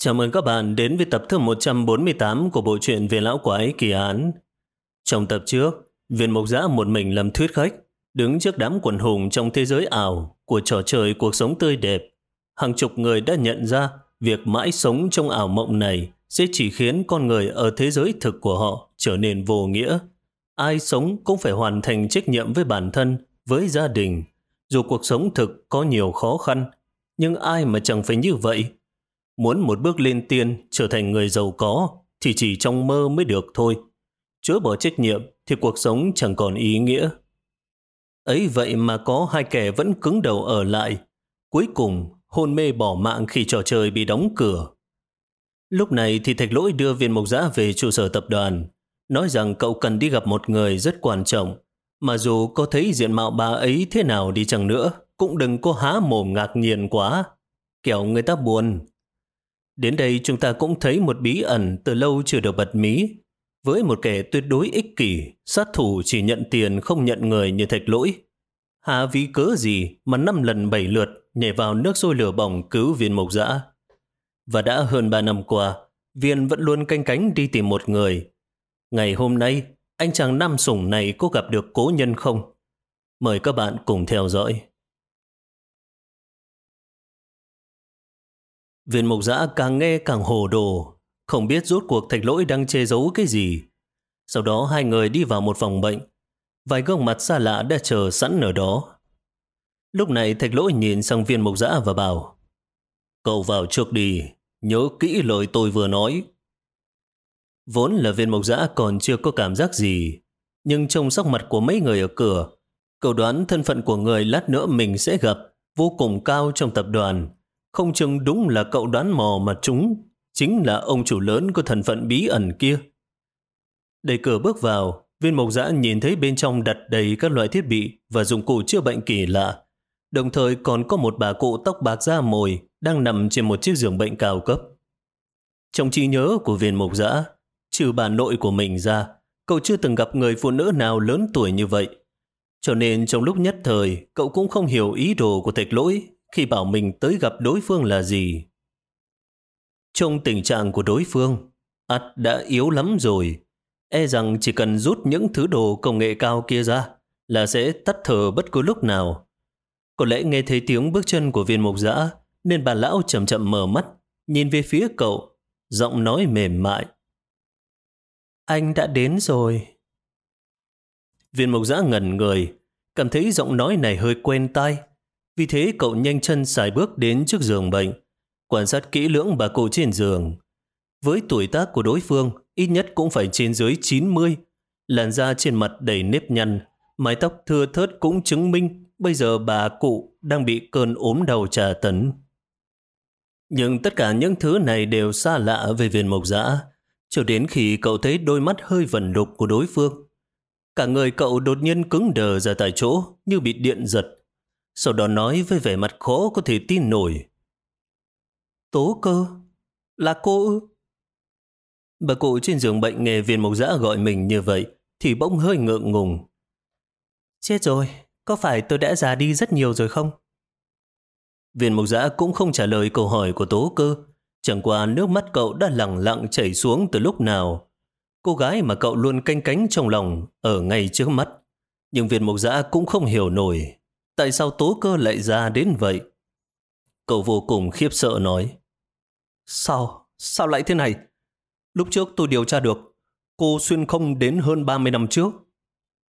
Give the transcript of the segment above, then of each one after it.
Chào mừng các bạn đến với tập thứ 148 của bộ truyện Về Lão Quái Kỳ Án. Trong tập trước, viên mộc giã một mình làm thuyết khách, đứng trước đám quần hùng trong thế giới ảo của trò chơi cuộc sống tươi đẹp. Hàng chục người đã nhận ra việc mãi sống trong ảo mộng này sẽ chỉ khiến con người ở thế giới thực của họ trở nên vô nghĩa. Ai sống cũng phải hoàn thành trách nhiệm với bản thân, với gia đình. Dù cuộc sống thực có nhiều khó khăn, nhưng ai mà chẳng phải như vậy Muốn một bước lên tiên trở thành người giàu có thì chỉ trong mơ mới được thôi. Chối bỏ trách nhiệm thì cuộc sống chẳng còn ý nghĩa. Ấy vậy mà có hai kẻ vẫn cứng đầu ở lại. Cuối cùng hôn mê bỏ mạng khi trò chơi bị đóng cửa. Lúc này thì thạch lỗi đưa viên mộc giã về trụ sở tập đoàn, nói rằng cậu cần đi gặp một người rất quan trọng, mà dù có thấy diện mạo bà ấy thế nào đi chăng nữa, cũng đừng có há mồm ngạc nhiên quá, kẻo người ta buồn. Đến đây chúng ta cũng thấy một bí ẩn từ lâu chưa được bật mí. Với một kẻ tuyệt đối ích kỷ, sát thủ chỉ nhận tiền không nhận người như thạch lỗi. Hà vì cớ gì mà năm lần bảy lượt nhảy vào nước sôi lửa bỏng cứu viên mộc dã. Và đã hơn ba năm qua, viên vẫn luôn canh cánh đi tìm một người. Ngày hôm nay, anh chàng nam sủng này có gặp được cố nhân không? Mời các bạn cùng theo dõi. Viên mục giã càng nghe càng hồ đồ, không biết rốt cuộc thạch lỗi đang che giấu cái gì. Sau đó hai người đi vào một phòng bệnh, vài gương mặt xa lạ đã chờ sẵn ở đó. Lúc này thạch lỗi nhìn sang viên mục giã và bảo, Cậu vào trước đi, nhớ kỹ lời tôi vừa nói. Vốn là viên mộc giã còn chưa có cảm giác gì, nhưng trong sắc mặt của mấy người ở cửa, cậu đoán thân phận của người lát nữa mình sẽ gặp vô cùng cao trong tập đoàn. Không chừng đúng là cậu đoán mò mà chúng chính là ông chủ lớn của thần phận bí ẩn kia. Đẩy cửa bước vào, viên mộc giã nhìn thấy bên trong đặt đầy các loại thiết bị và dụng cụ chữa bệnh kỳ lạ. Đồng thời còn có một bà cụ tóc bạc da mồi đang nằm trên một chiếc giường bệnh cao cấp. Trong trí nhớ của viên mộc giã, trừ bà nội của mình ra, cậu chưa từng gặp người phụ nữ nào lớn tuổi như vậy. Cho nên trong lúc nhất thời, cậu cũng không hiểu ý đồ của thạch lỗi khi bảo mình tới gặp đối phương là gì. Trong tình trạng của đối phương, ắt đã yếu lắm rồi. E rằng chỉ cần rút những thứ đồ công nghệ cao kia ra là sẽ tắt thở bất cứ lúc nào. Có lẽ nghe thấy tiếng bước chân của viên mục giã nên bà lão chậm chậm mở mắt, nhìn về phía cậu, giọng nói mềm mại. Anh đã đến rồi. Viên mục giã ngẩn người, cảm thấy giọng nói này hơi quen tai. Vì thế cậu nhanh chân xài bước đến trước giường bệnh, quan sát kỹ lưỡng bà cụ trên giường. Với tuổi tác của đối phương, ít nhất cũng phải trên dưới 90. Làn da trên mặt đầy nếp nhăn, mái tóc thưa thớt cũng chứng minh bây giờ bà cụ đang bị cơn ốm đầu trà tấn. Nhưng tất cả những thứ này đều xa lạ về viên mộc dã, cho đến khi cậu thấy đôi mắt hơi vẩn đục của đối phương. Cả người cậu đột nhiên cứng đờ ra tại chỗ như bị điện giật sau đó nói với vẻ mặt khó có thể tin nổi. Tố cơ? Là cô ư? Bà cụ trên giường bệnh nghe viên mộc dã gọi mình như vậy thì bỗng hơi ngượng ngùng. Chết rồi, có phải tôi đã già đi rất nhiều rồi không? Viên mộc dã cũng không trả lời câu hỏi của tố cơ. Chẳng qua nước mắt cậu đã lặng lặng chảy xuống từ lúc nào. Cô gái mà cậu luôn canh cánh trong lòng ở ngay trước mắt. Nhưng viên mộc dã cũng không hiểu nổi Tại sao tố cơ lại ra đến vậy? Cậu vô cùng khiếp sợ nói. Sao? Sao lại thế này? Lúc trước tôi điều tra được, cô xuyên không đến hơn 30 năm trước.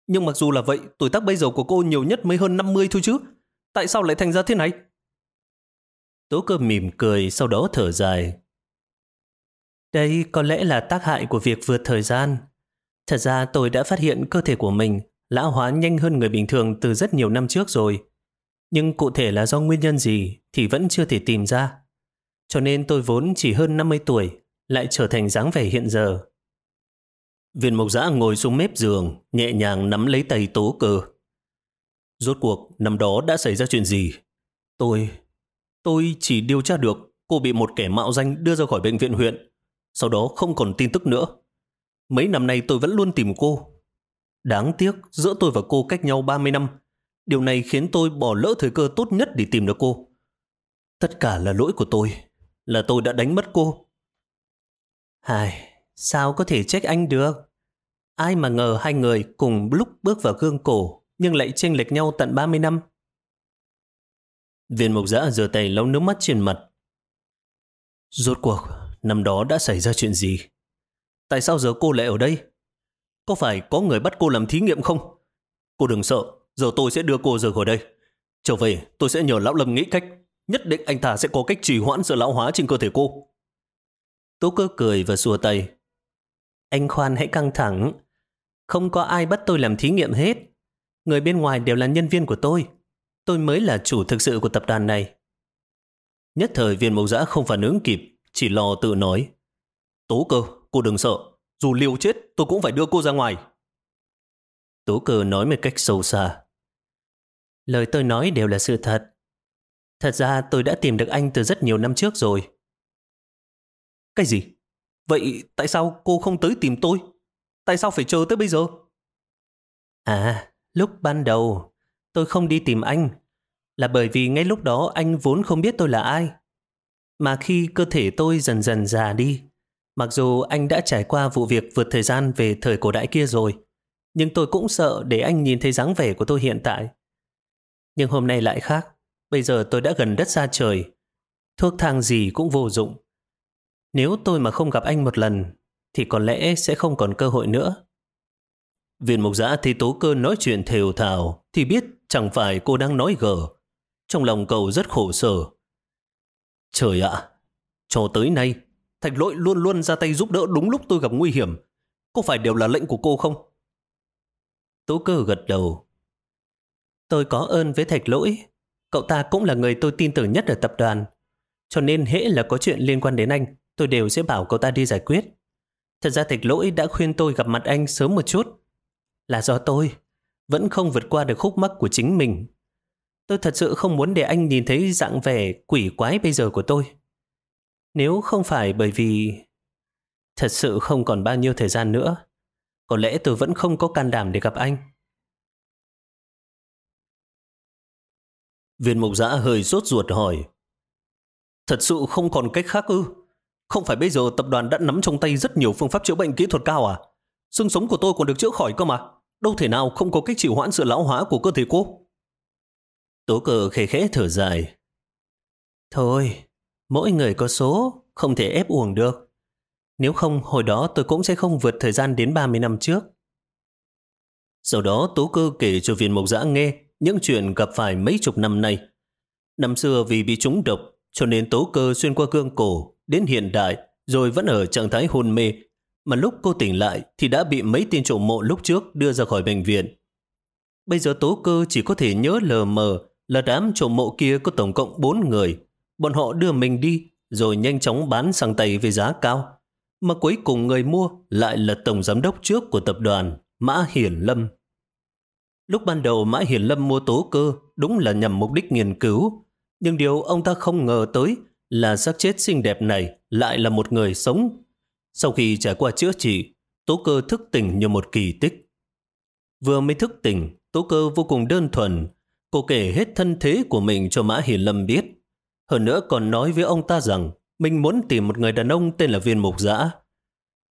Nhưng mặc dù là vậy, tuổi tác bây giờ của cô nhiều nhất mới hơn 50 thôi chứ. Tại sao lại thành ra thế này? Tố cơ mỉm cười, sau đó thở dài. Đây có lẽ là tác hại của việc vượt thời gian. Thật ra tôi đã phát hiện cơ thể của mình lão hóa nhanh hơn người bình thường từ rất nhiều năm trước rồi. Nhưng cụ thể là do nguyên nhân gì thì vẫn chưa thể tìm ra. Cho nên tôi vốn chỉ hơn 50 tuổi, lại trở thành dáng vẻ hiện giờ. Viên mộc giã ngồi xuống mép giường, nhẹ nhàng nắm lấy tay tố cơ. Rốt cuộc, năm đó đã xảy ra chuyện gì? Tôi... Tôi chỉ điều tra được cô bị một kẻ mạo danh đưa ra khỏi bệnh viện huyện. Sau đó không còn tin tức nữa. Mấy năm nay tôi vẫn luôn tìm cô, Đáng tiếc, giữa tôi và cô cách nhau 30 năm. Điều này khiến tôi bỏ lỡ thời cơ tốt nhất để tìm được cô. Tất cả là lỗi của tôi. là tôi đã đánh mất cô. Hài, sao có thể trách anh được? Ai mà ngờ hai người cùng lúc bước vào gương cổ nhưng lại chênh lệch nhau tận 30 năm. Viên mộc giã giơ tay lau nước mắt trên mặt. Rốt cuộc, năm đó đã xảy ra chuyện gì? Tại sao giờ cô lại ở đây? Có phải có người bắt cô làm thí nghiệm không? Cô đừng sợ, giờ tôi sẽ đưa cô rời khỏi đây. Trở về, tôi sẽ nhờ Lão Lâm nghĩ cách. Nhất định anh ta sẽ có cách trì hoãn sự lão hóa trên cơ thể cô. Tố cơ cười và xua tay. Anh khoan hãy căng thẳng. Không có ai bắt tôi làm thí nghiệm hết. Người bên ngoài đều là nhân viên của tôi. Tôi mới là chủ thực sự của tập đoàn này. Nhất thời viên mẫu giã không phản ứng kịp, chỉ lo tự nói. Tố cơ, cô đừng sợ. Dù liều chết, tôi cũng phải đưa cô ra ngoài. Tố cơ nói một cách sâu xa. Lời tôi nói đều là sự thật. Thật ra tôi đã tìm được anh từ rất nhiều năm trước rồi. Cái gì? Vậy tại sao cô không tới tìm tôi? Tại sao phải chờ tới bây giờ? À, lúc ban đầu tôi không đi tìm anh là bởi vì ngay lúc đó anh vốn không biết tôi là ai. Mà khi cơ thể tôi dần dần già đi, mặc dù anh đã trải qua vụ việc vượt thời gian về thời cổ đại kia rồi, nhưng tôi cũng sợ để anh nhìn thấy dáng vẻ của tôi hiện tại. Nhưng hôm nay lại khác. Bây giờ tôi đã gần đất xa trời. Thuốc thang gì cũng vô dụng. Nếu tôi mà không gặp anh một lần, thì có lẽ sẽ không còn cơ hội nữa. Viên mục giã thì tố cơ nói chuyện thều thào, thì biết chẳng phải cô đang nói gở. Trong lòng cậu rất khổ sở. Trời ạ, cho tới nay, thạch lỗi luôn luôn ra tay giúp đỡ đúng lúc tôi gặp nguy hiểm. Có phải đều là lệnh của cô không? Tố cơ gật đầu. Tôi có ơn với thạch lỗi. Cậu ta cũng là người tôi tin tưởng nhất ở tập đoàn. Cho nên hễ là có chuyện liên quan đến anh, tôi đều sẽ bảo cậu ta đi giải quyết. Thật ra thạch lỗi đã khuyên tôi gặp mặt anh sớm một chút. Là do tôi vẫn không vượt qua được khúc mắc của chính mình. Tôi thật sự không muốn để anh nhìn thấy dạng vẻ quỷ quái bây giờ của tôi. Nếu không phải bởi vì thật sự không còn bao nhiêu thời gian nữa, có lẽ tôi vẫn không có can đảm để gặp anh. Viên mục giã hơi rốt ruột hỏi. Thật sự không còn cách khác ư? Không phải bây giờ tập đoàn đã nắm trong tay rất nhiều phương pháp chữa bệnh kỹ thuật cao à? Xương sống của tôi còn được chữa khỏi cơ mà. Đâu thể nào không có cách chịu hoãn sự lão hóa của cơ thể cô. Tố cờ khẽ khẽ thở dài. Thôi, mỗi người có số, không thể ép uổng được. Nếu không, hồi đó tôi cũng sẽ không vượt thời gian đến 30 năm trước. Sau đó Tố Cơ kể cho viên mộc giã nghe những chuyện gặp phải mấy chục năm nay. Năm xưa vì bị trúng độc, cho nên Tố Cơ xuyên qua cương cổ, đến hiện đại, rồi vẫn ở trạng thái hôn mê. Mà lúc cô tỉnh lại thì đã bị mấy tên trộm mộ lúc trước đưa ra khỏi bệnh viện. Bây giờ Tố Cơ chỉ có thể nhớ lờ mờ là đám trộm mộ kia có tổng cộng 4 người. Bọn họ đưa mình đi, rồi nhanh chóng bán sang tay với giá cao mà cuối cùng người mua lại là tổng giám đốc trước của tập đoàn Mã Hiển Lâm. Lúc ban đầu Mã Hiển Lâm mua tố cơ đúng là nhằm mục đích nghiên cứu, nhưng điều ông ta không ngờ tới là xác chết xinh đẹp này lại là một người sống. Sau khi trải qua chữa trị, tố cơ thức tỉnh như một kỳ tích. Vừa mới thức tỉnh, tố cơ vô cùng đơn thuần, cô kể hết thân thế của mình cho Mã Hiển Lâm biết. Hơn nữa còn nói với ông ta rằng mình muốn tìm một người đàn ông tên là Viên Mục Giã.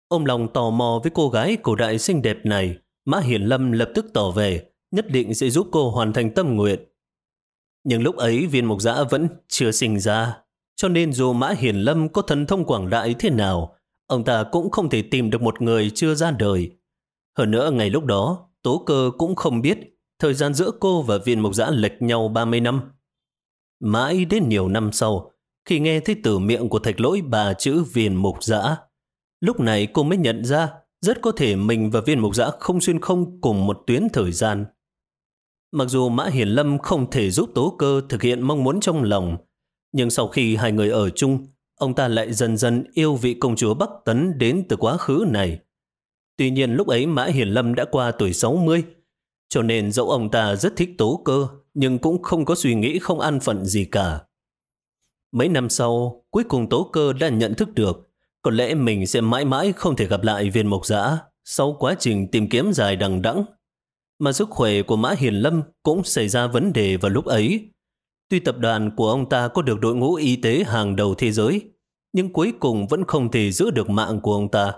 Ông lòng tò mò với cô gái cổ đại xinh đẹp này, Mã Hiển Lâm lập tức tỏ về, nhất định sẽ giúp cô hoàn thành tâm nguyện. Nhưng lúc ấy Viên Mục Giã vẫn chưa sinh ra, cho nên dù Mã Hiển Lâm có thần thông quảng đại thế nào, ông ta cũng không thể tìm được một người chưa ra đời. Hơn nữa ngày lúc đó, Tố Cơ cũng không biết thời gian giữa cô và Viên Mục Giã lệch nhau 30 năm. Mãi đến nhiều năm sau, khi nghe thấy từ miệng của thạch lỗi bà chữ viên mục giã. Lúc này cô mới nhận ra rất có thể mình và viên mục giã không xuyên không cùng một tuyến thời gian. Mặc dù Mã Hiển Lâm không thể giúp Tố Cơ thực hiện mong muốn trong lòng, nhưng sau khi hai người ở chung, ông ta lại dần dần yêu vị công chúa Bắc Tấn đến từ quá khứ này. Tuy nhiên lúc ấy Mã Hiển Lâm đã qua tuổi 60, cho nên dẫu ông ta rất thích Tố Cơ, nhưng cũng không có suy nghĩ không an phận gì cả. Mấy năm sau, cuối cùng Tố Cơ đã nhận thức được có lẽ mình sẽ mãi mãi không thể gặp lại viên mộc giã sau quá trình tìm kiếm dài đằng đẵng. Mà sức khỏe của Mã Hiền Lâm cũng xảy ra vấn đề vào lúc ấy. Tuy tập đoàn của ông ta có được đội ngũ y tế hàng đầu thế giới, nhưng cuối cùng vẫn không thể giữ được mạng của ông ta.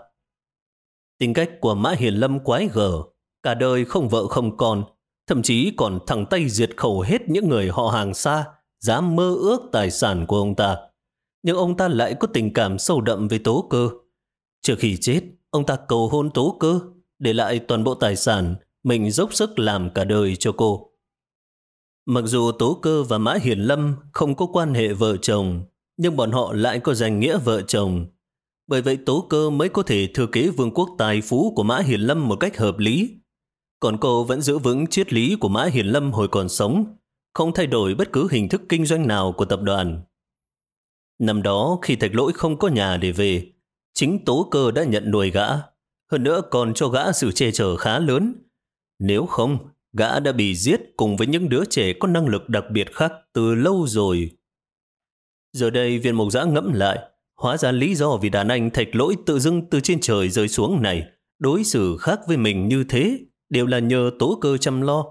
Tính cách của Mã Hiền Lâm quái gở, cả đời không vợ không con, thậm chí còn thẳng tay diệt khẩu hết những người họ hàng xa, dám mơ ước tài sản của ông ta. Nhưng ông ta lại có tình cảm sâu đậm với tố cơ. Trước khi chết, ông ta cầu hôn tố cơ, để lại toàn bộ tài sản, mình dốc sức làm cả đời cho cô. Mặc dù Tố Cơ và Mã Hiền Lâm không có quan hệ vợ chồng, nhưng bọn họ lại có danh nghĩa vợ chồng. Bởi vậy Tố Cơ mới có thể thừa kế vương quốc tài phú của Mã Hiền Lâm một cách hợp lý. Còn cô vẫn giữ vững triết lý của Mã Hiền Lâm hồi còn sống, không thay đổi bất cứ hình thức kinh doanh nào của tập đoàn. Năm đó khi thạch lỗi không có nhà để về, chính Tố Cơ đã nhận nuôi gã, hơn nữa còn cho gã sự che chở khá lớn. Nếu không, gã đã bị giết cùng với những đứa trẻ có năng lực đặc biệt khác từ lâu rồi. Giờ đây viên mộc giã ngẫm lại, hóa ra lý do vì đàn anh thạch lỗi tự dưng từ trên trời rơi xuống này, đối xử khác với mình như thế, đều là nhờ tố cơ chăm lo.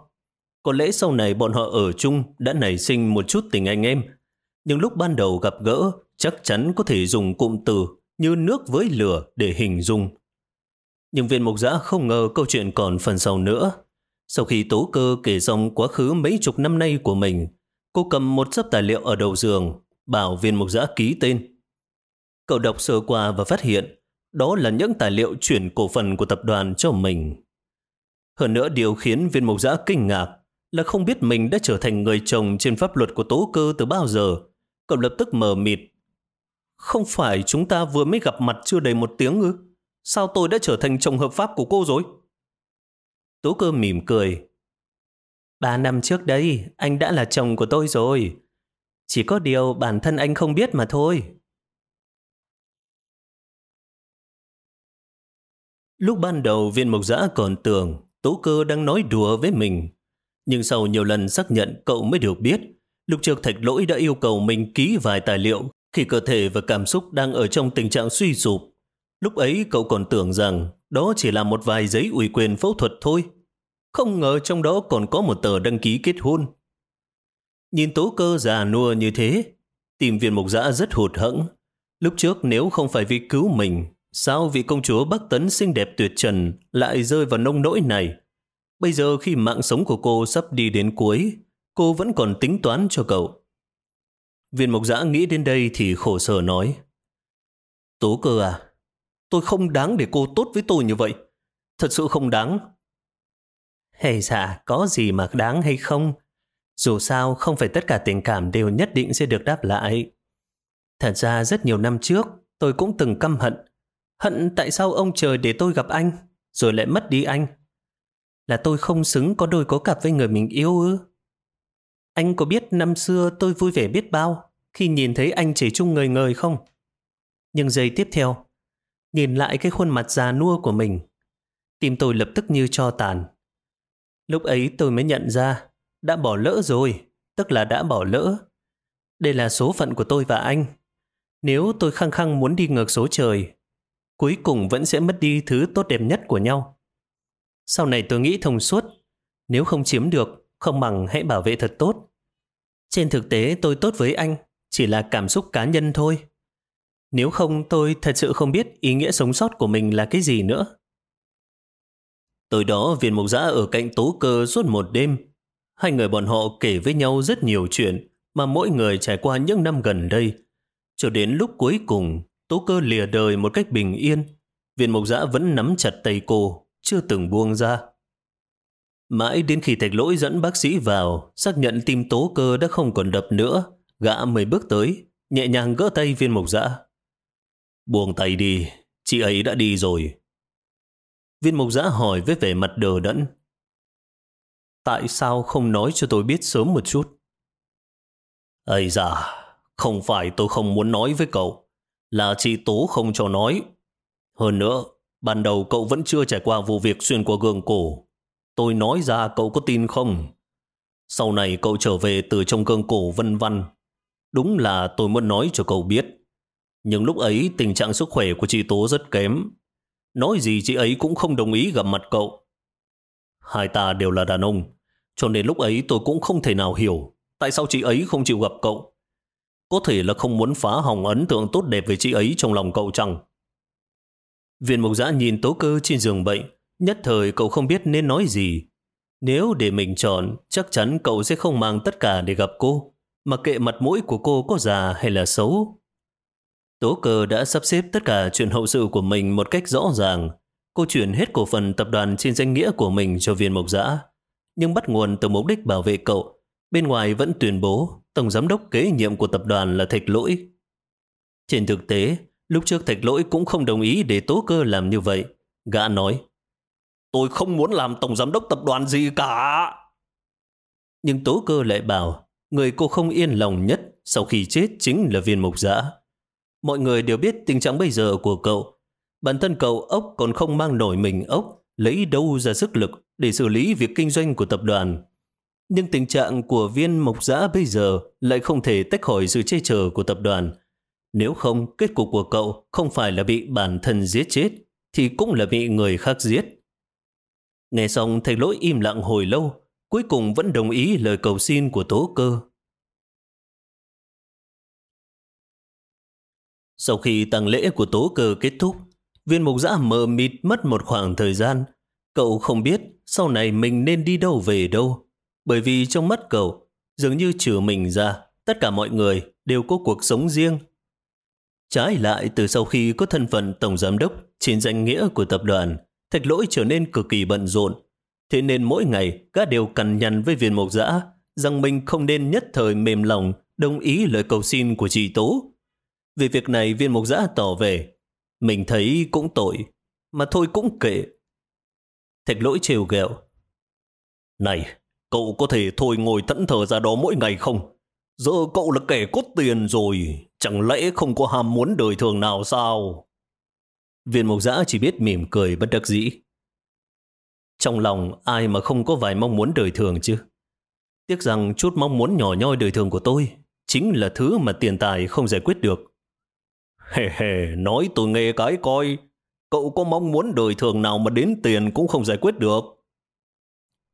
Có lẽ sau này bọn họ ở chung đã nảy sinh một chút tình anh em, nhưng lúc ban đầu gặp gỡ chắc chắn có thể dùng cụm từ như nước với lửa để hình dung. Nhưng viên mục giã không ngờ câu chuyện còn phần sau nữa. Sau khi tố cơ kể xong quá khứ mấy chục năm nay của mình, cô cầm một sấp tài liệu ở đầu giường, bảo viên mục giã ký tên. Cậu đọc sơ qua và phát hiện đó là những tài liệu chuyển cổ phần của tập đoàn cho mình. Hơn nữa điều khiến viên mục giã kinh ngạc là không biết mình đã trở thành người chồng trên pháp luật của tố cơ từ bao giờ. Cậu lập tức mờ mịt. Không phải chúng ta vừa mới gặp mặt chưa đầy một tiếng ư? Sao tôi đã trở thành chồng hợp pháp của cô rồi? Tố cơ mỉm cười. Ba năm trước đây, anh đã là chồng của tôi rồi. Chỉ có điều bản thân anh không biết mà thôi. Lúc ban đầu viên mộc giã còn tưởng Tố cơ đang nói đùa với mình. Nhưng sau nhiều lần xác nhận cậu mới được biết lúc trước thạch lỗi đã yêu cầu mình ký vài tài liệu khi cơ thể và cảm xúc đang ở trong tình trạng suy sụp. Lúc ấy cậu còn tưởng rằng đó chỉ là một vài giấy ủy quyền phẫu thuật thôi. Không ngờ trong đó còn có một tờ đăng ký kết hôn. Nhìn tố cơ già nua như thế, tìm viên mục giã rất hụt hẫng. Lúc trước nếu không phải vì cứu mình, sao vị công chúa Bắc Tấn xinh đẹp tuyệt trần lại rơi vào nông nỗi này? Bây giờ khi mạng sống của cô sắp đi đến cuối, cô vẫn còn tính toán cho cậu. Viên Mộc giã nghĩ đến đây thì khổ sở nói. Tố cơ à, tôi không đáng để cô tốt với tôi như vậy. Thật sự không đáng. Hay dạ, có gì mà đáng hay không? Dù sao, không phải tất cả tình cảm đều nhất định sẽ được đáp lại. Thật ra rất nhiều năm trước, tôi cũng từng căm hận. Hận tại sao ông trời để tôi gặp anh, rồi lại mất đi anh. Là tôi không xứng có đôi có cặp với người mình yêu ư? Anh có biết năm xưa tôi vui vẻ biết bao khi nhìn thấy anh chỉ chung người ngời không? Nhưng giây tiếp theo, nhìn lại cái khuôn mặt già nua của mình, tim tôi lập tức như cho tàn. Lúc ấy tôi mới nhận ra, đã bỏ lỡ rồi, tức là đã bỏ lỡ. Đây là số phận của tôi và anh. Nếu tôi khăng khăng muốn đi ngược số trời, cuối cùng vẫn sẽ mất đi thứ tốt đẹp nhất của nhau. Sau này tôi nghĩ thông suốt, nếu không chiếm được, không bằng hãy bảo vệ thật tốt. Trên thực tế tôi tốt với anh, chỉ là cảm xúc cá nhân thôi. Nếu không tôi thật sự không biết ý nghĩa sống sót của mình là cái gì nữa. Tối đó viên mục giã ở cạnh tố cơ suốt một đêm. Hai người bọn họ kể với nhau rất nhiều chuyện mà mỗi người trải qua những năm gần đây. Cho đến lúc cuối cùng, tố cơ lìa đời một cách bình yên. Viên mộc giã vẫn nắm chặt tay cô, chưa từng buông ra. Mãi đến khi thạch lỗi dẫn bác sĩ vào, xác nhận tim tố cơ đã không còn đập nữa, gã mới bước tới, nhẹ nhàng gỡ tay viên mộc giã. Buông tay đi, chị ấy đã đi rồi. Viên mộc giã hỏi với vẻ mặt đờ đẫn. Tại sao không nói cho tôi biết sớm một chút? Ây da, không phải tôi không muốn nói với cậu, là chị Tố không cho nói. Hơn nữa, ban đầu cậu vẫn chưa trải qua vụ việc xuyên qua gương cổ. Tôi nói ra cậu có tin không? Sau này cậu trở về từ trong gương cổ vân vân. Đúng là tôi muốn nói cho cậu biết. Nhưng lúc ấy tình trạng sức khỏe của chị Tố rất kém. Nói gì chị ấy cũng không đồng ý gặp mặt cậu. Hai ta đều là đàn ông, cho nên lúc ấy tôi cũng không thể nào hiểu tại sao chị ấy không chịu gặp cậu. Có thể là không muốn phá hỏng ấn tượng tốt đẹp về chị ấy trong lòng cậu chăng? Viên mục giã nhìn tố cơ trên giường bệnh, nhất thời cậu không biết nên nói gì. Nếu để mình chọn, chắc chắn cậu sẽ không mang tất cả để gặp cô, mà kệ mặt mũi của cô có già hay là xấu. Tố cơ đã sắp xếp tất cả chuyện hậu sự của mình một cách rõ ràng. Cô chuyển hết cổ phần tập đoàn trên danh nghĩa của mình cho viên mộc giã. Nhưng bắt nguồn từ mục đích bảo vệ cậu, bên ngoài vẫn tuyên bố tổng giám đốc kế nhiệm của tập đoàn là Thạch Lỗi. Trên thực tế, lúc trước Thạch Lỗi cũng không đồng ý để tố cơ làm như vậy. Gã nói, Tôi không muốn làm tổng giám đốc tập đoàn gì cả. Nhưng tố cơ lại bảo, người cô không yên lòng nhất sau khi chết chính là viên mục giã. Mọi người đều biết tình trạng bây giờ của cậu. Bản thân cậu ốc còn không mang nổi mình ốc, lấy đâu ra sức lực để xử lý việc kinh doanh của tập đoàn. Nhưng tình trạng của viên mộc giã bây giờ lại không thể tách khỏi sự che chở của tập đoàn. Nếu không, kết cục của cậu không phải là bị bản thân giết chết, thì cũng là bị người khác giết. Nghe xong thầy lỗi im lặng hồi lâu, cuối cùng vẫn đồng ý lời cầu xin của tố cơ. Sau khi tang lễ của tố cơ kết thúc, viên mục giã mờ mịt mất một khoảng thời gian. Cậu không biết sau này mình nên đi đâu về đâu. Bởi vì trong mắt cậu, dường như trừ mình ra, tất cả mọi người đều có cuộc sống riêng. Trái lại từ sau khi có thân phận tổng giám đốc trên danh nghĩa của tập đoàn, thạch lỗi trở nên cực kỳ bận rộn. Thế nên mỗi ngày các đều cằn nhằn với viên mộc dã rằng mình không nên nhất thời mềm lòng đồng ý lời cầu xin của chị Tố. Vì việc này viên mộc dã tỏ về, mình thấy cũng tội, mà thôi cũng kệ. Thạch lỗi trêu ghẹo. Này, cậu có thể thôi ngồi thẫn thờ ra đó mỗi ngày không? Giờ cậu là kẻ cốt tiền rồi, chẳng lẽ không có ham muốn đời thường nào sao? Viên mục giã chỉ biết mỉm cười bất đắc dĩ. Trong lòng ai mà không có vài mong muốn đời thường chứ? Tiếc rằng chút mong muốn nhỏ nhoi đời thường của tôi chính là thứ mà tiền tài không giải quyết được. Hề hề, nói tôi nghe cái coi. Cậu có mong muốn đời thường nào mà đến tiền cũng không giải quyết được.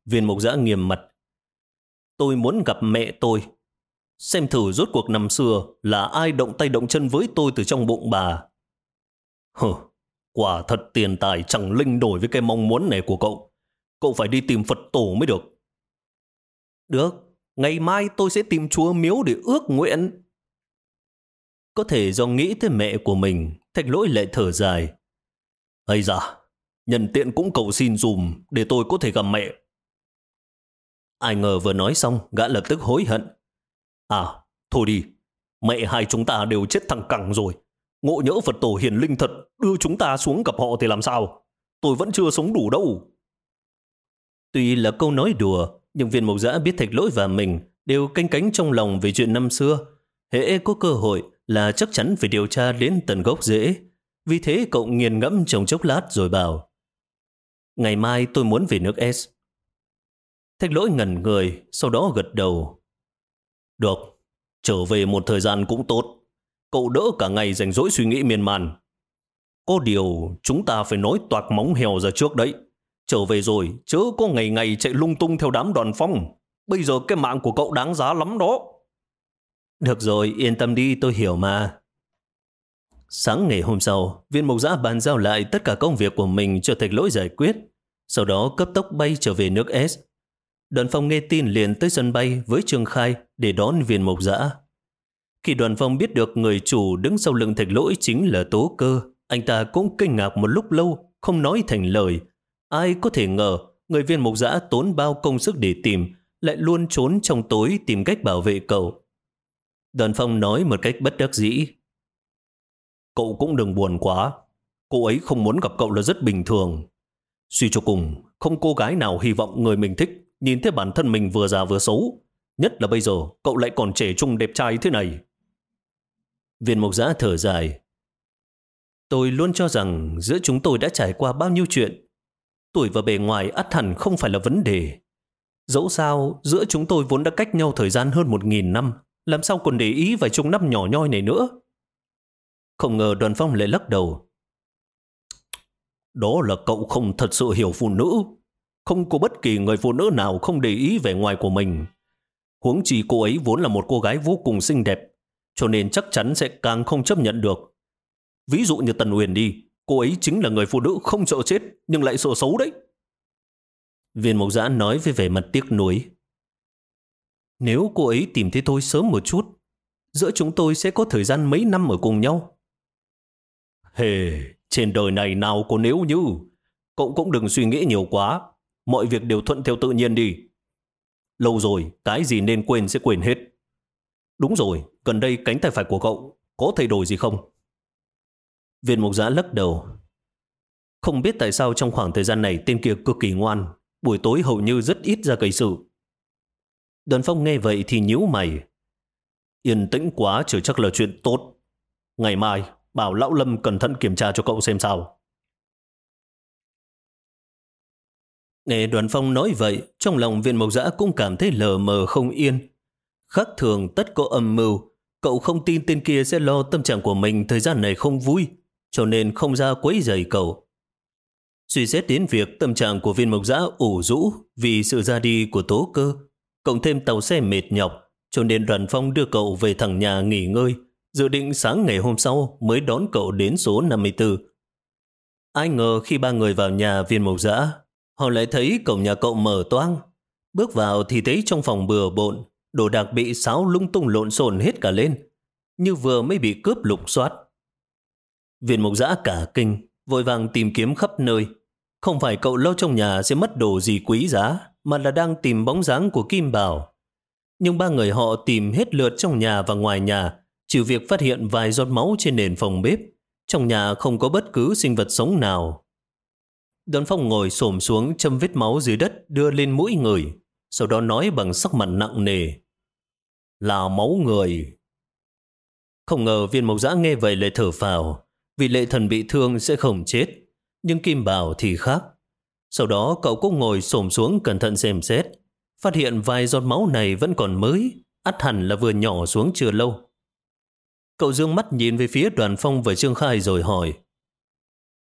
Viên mục giã nghiêm mặt. Tôi muốn gặp mẹ tôi. Xem thử rốt cuộc năm xưa là ai động tay động chân với tôi từ trong bụng bà. Hừ, quả thật tiền tài chẳng linh đổi với cái mong muốn này của cậu. Cậu phải đi tìm Phật tổ mới được. Được, ngày mai tôi sẽ tìm chúa miếu để ước nguyện. Có thể do nghĩ tới mẹ của mình, thạch lỗi lại thở dài. Ây da, nhân tiện cũng cầu xin dùm để tôi có thể gặp mẹ. Ai ngờ vừa nói xong, gã lập tức hối hận. À, thôi đi, mẹ hai chúng ta đều chết thằng cẳng rồi. Ngộ nhỡ Phật tổ hiền linh thật, đưa chúng ta xuống gặp họ thì làm sao? Tôi vẫn chưa sống đủ đâu. Tuy là câu nói đùa, nhưng viên mộc giã biết thạch lỗi và mình đều canh cánh trong lòng về chuyện năm xưa. Hễ có cơ hội, là chắc chắn phải điều tra đến tận gốc rễ. Vì thế cậu nghiền ngẫm trong chốc lát rồi bảo Ngày mai tôi muốn về nước S. Thạch lỗi ngẩn người, sau đó gật đầu. Được, trở về một thời gian cũng tốt. Cậu đỡ cả ngày rảnh rỗi suy nghĩ miên man. Có điều chúng ta phải nói toạc móng heo ra trước đấy. Trở về rồi, chớ có ngày ngày chạy lung tung theo đám đoàn phong. Bây giờ cái mạng của cậu đáng giá lắm đó. Được rồi, yên tâm đi, tôi hiểu mà. Sáng ngày hôm sau, viên mục giã bàn giao lại tất cả công việc của mình cho thạch lỗi giải quyết. Sau đó cấp tốc bay trở về nước S. Đoàn phong nghe tin liền tới sân bay với Trương Khai để đón viên Mộc Dã. Khi đoàn phong biết được người chủ đứng sau lưng thạch lỗi chính là tố cơ, anh ta cũng kinh ngạc một lúc lâu, không nói thành lời. Ai có thể ngờ, người viên Mộc Dã tốn bao công sức để tìm, lại luôn trốn trong tối tìm cách bảo vệ cậu. Đoàn phong nói một cách bất đắc dĩ. Cậu cũng đừng buồn quá. Cô ấy không muốn gặp cậu là rất bình thường. Suy cho cùng, không cô gái nào hy vọng người mình thích nhìn thấy bản thân mình vừa già vừa xấu. Nhất là bây giờ, cậu lại còn trẻ trung đẹp trai thế này. Viên mộc giã thở dài. Tôi luôn cho rằng giữa chúng tôi đã trải qua bao nhiêu chuyện. Tuổi và bề ngoài ắt hẳn không phải là vấn đề. Dẫu sao, giữa chúng tôi vốn đã cách nhau thời gian hơn một nghìn năm làm sao còn để ý vài chục năm nhỏ nhoi này nữa. Không ngờ đoàn phong lại lắc đầu. Đó là cậu không thật sự hiểu phụ nữ. Không có bất kỳ người phụ nữ nào không để ý vẻ ngoài của mình. Huống chi cô ấy vốn là một cô gái vô cùng xinh đẹp. cho nên chắc chắn sẽ càng không chấp nhận được. Ví dụ như Tần Uyển đi, cô ấy chính là người phụ nữ không sợ chết nhưng lại sợ xấu đấy. Viên mộc giã nói với vẻ mặt tiếc nuối. Nếu cô ấy tìm thấy tôi sớm một chút, giữa chúng tôi sẽ có thời gian mấy năm ở cùng nhau. Hề, trên đời này nào có nếu như, cậu cũng đừng suy nghĩ nhiều quá, mọi việc đều thuận theo tự nhiên đi. Lâu rồi, cái gì nên quên sẽ quên hết. Đúng rồi, gần đây cánh tay phải của cậu có thay đổi gì không? Viên mục giã lắc đầu. Không biết tại sao trong khoảng thời gian này tên kia cực kỳ ngoan, buổi tối hầu như rất ít ra cây sự. Đoàn phong nghe vậy thì nhíu mày. Yên tĩnh quá chứ chắc là chuyện tốt. Ngày mai, bảo Lão Lâm cẩn thận kiểm tra cho cậu xem sao. Nghe đoàn phong nói vậy, trong lòng viên mộc giã cũng cảm thấy lờ mờ không yên. Khác thường tất có âm mưu, cậu không tin tên kia sẽ lo tâm trạng của mình thời gian này không vui, cho nên không ra quấy rầy cậu. Suy xét đến việc tâm trạng của viên mộc giã ủ rũ vì sự ra đi của tố cơ, cộng thêm tàu xe mệt nhọc, cho nên đoàn phong đưa cậu về thẳng nhà nghỉ ngơi, dự định sáng ngày hôm sau mới đón cậu đến số 54. Ai ngờ khi ba người vào nhà viên mộc giã, họ lại thấy cổng nhà cậu mở toang. Bước vào thì thấy trong phòng bừa bộn, đồ đạc bị sáo lung tung lộn xộn hết cả lên, như vừa mới bị cướp lục soát. Viên mục giã cả kinh, vội vàng tìm kiếm khắp nơi. Không phải cậu lo trong nhà sẽ mất đồ gì quý giá, mà là đang tìm bóng dáng của Kim Bảo. Nhưng ba người họ tìm hết lượt trong nhà và ngoài nhà, trừ việc phát hiện vài giọt máu trên nền phòng bếp. Trong nhà không có bất cứ sinh vật sống nào. Đón phong ngồi xổm xuống châm vết máu dưới đất đưa lên mũi người, sau đó nói bằng sắc mặt nặng nề. Là máu người. Không ngờ viên mộc giã nghe vậy lại thở phào, vì lệ thần bị thương sẽ không chết, nhưng Kim Bảo thì khác. Sau đó cậu cũng ngồi xổm xuống cẩn thận xem xét, phát hiện vài giọt máu này vẫn còn mới, ắt hẳn là vừa nhỏ xuống chưa lâu. Cậu dương mắt nhìn về phía đoàn phong và Trương Khai rồi hỏi,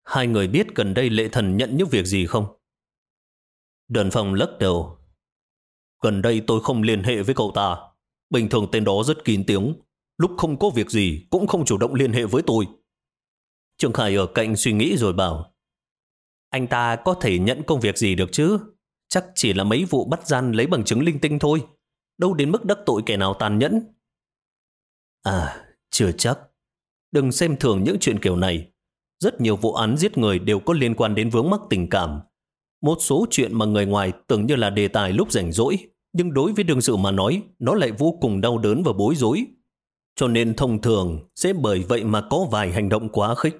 hai người biết gần đây lệ thần nhận những việc gì không? Đoàn phòng lắc đầu. Gần đây tôi không liên hệ với cậu ta. Bình thường tên đó rất kín tiếng. Lúc không có việc gì cũng không chủ động liên hệ với tôi. Trương Khải ở cạnh suy nghĩ rồi bảo Anh ta có thể nhận công việc gì được chứ? Chắc chỉ là mấy vụ bắt gian lấy bằng chứng linh tinh thôi. Đâu đến mức đắc tội kẻ nào tàn nhẫn. À, chưa chắc. Đừng xem thường những chuyện kiểu này. Rất nhiều vụ án giết người đều có liên quan đến vướng mắc tình cảm. Một số chuyện mà người ngoài tưởng như là đề tài lúc rảnh rỗi, nhưng đối với đương sự mà nói, nó lại vô cùng đau đớn và bối rối. Cho nên thông thường sẽ bởi vậy mà có vài hành động quá khích.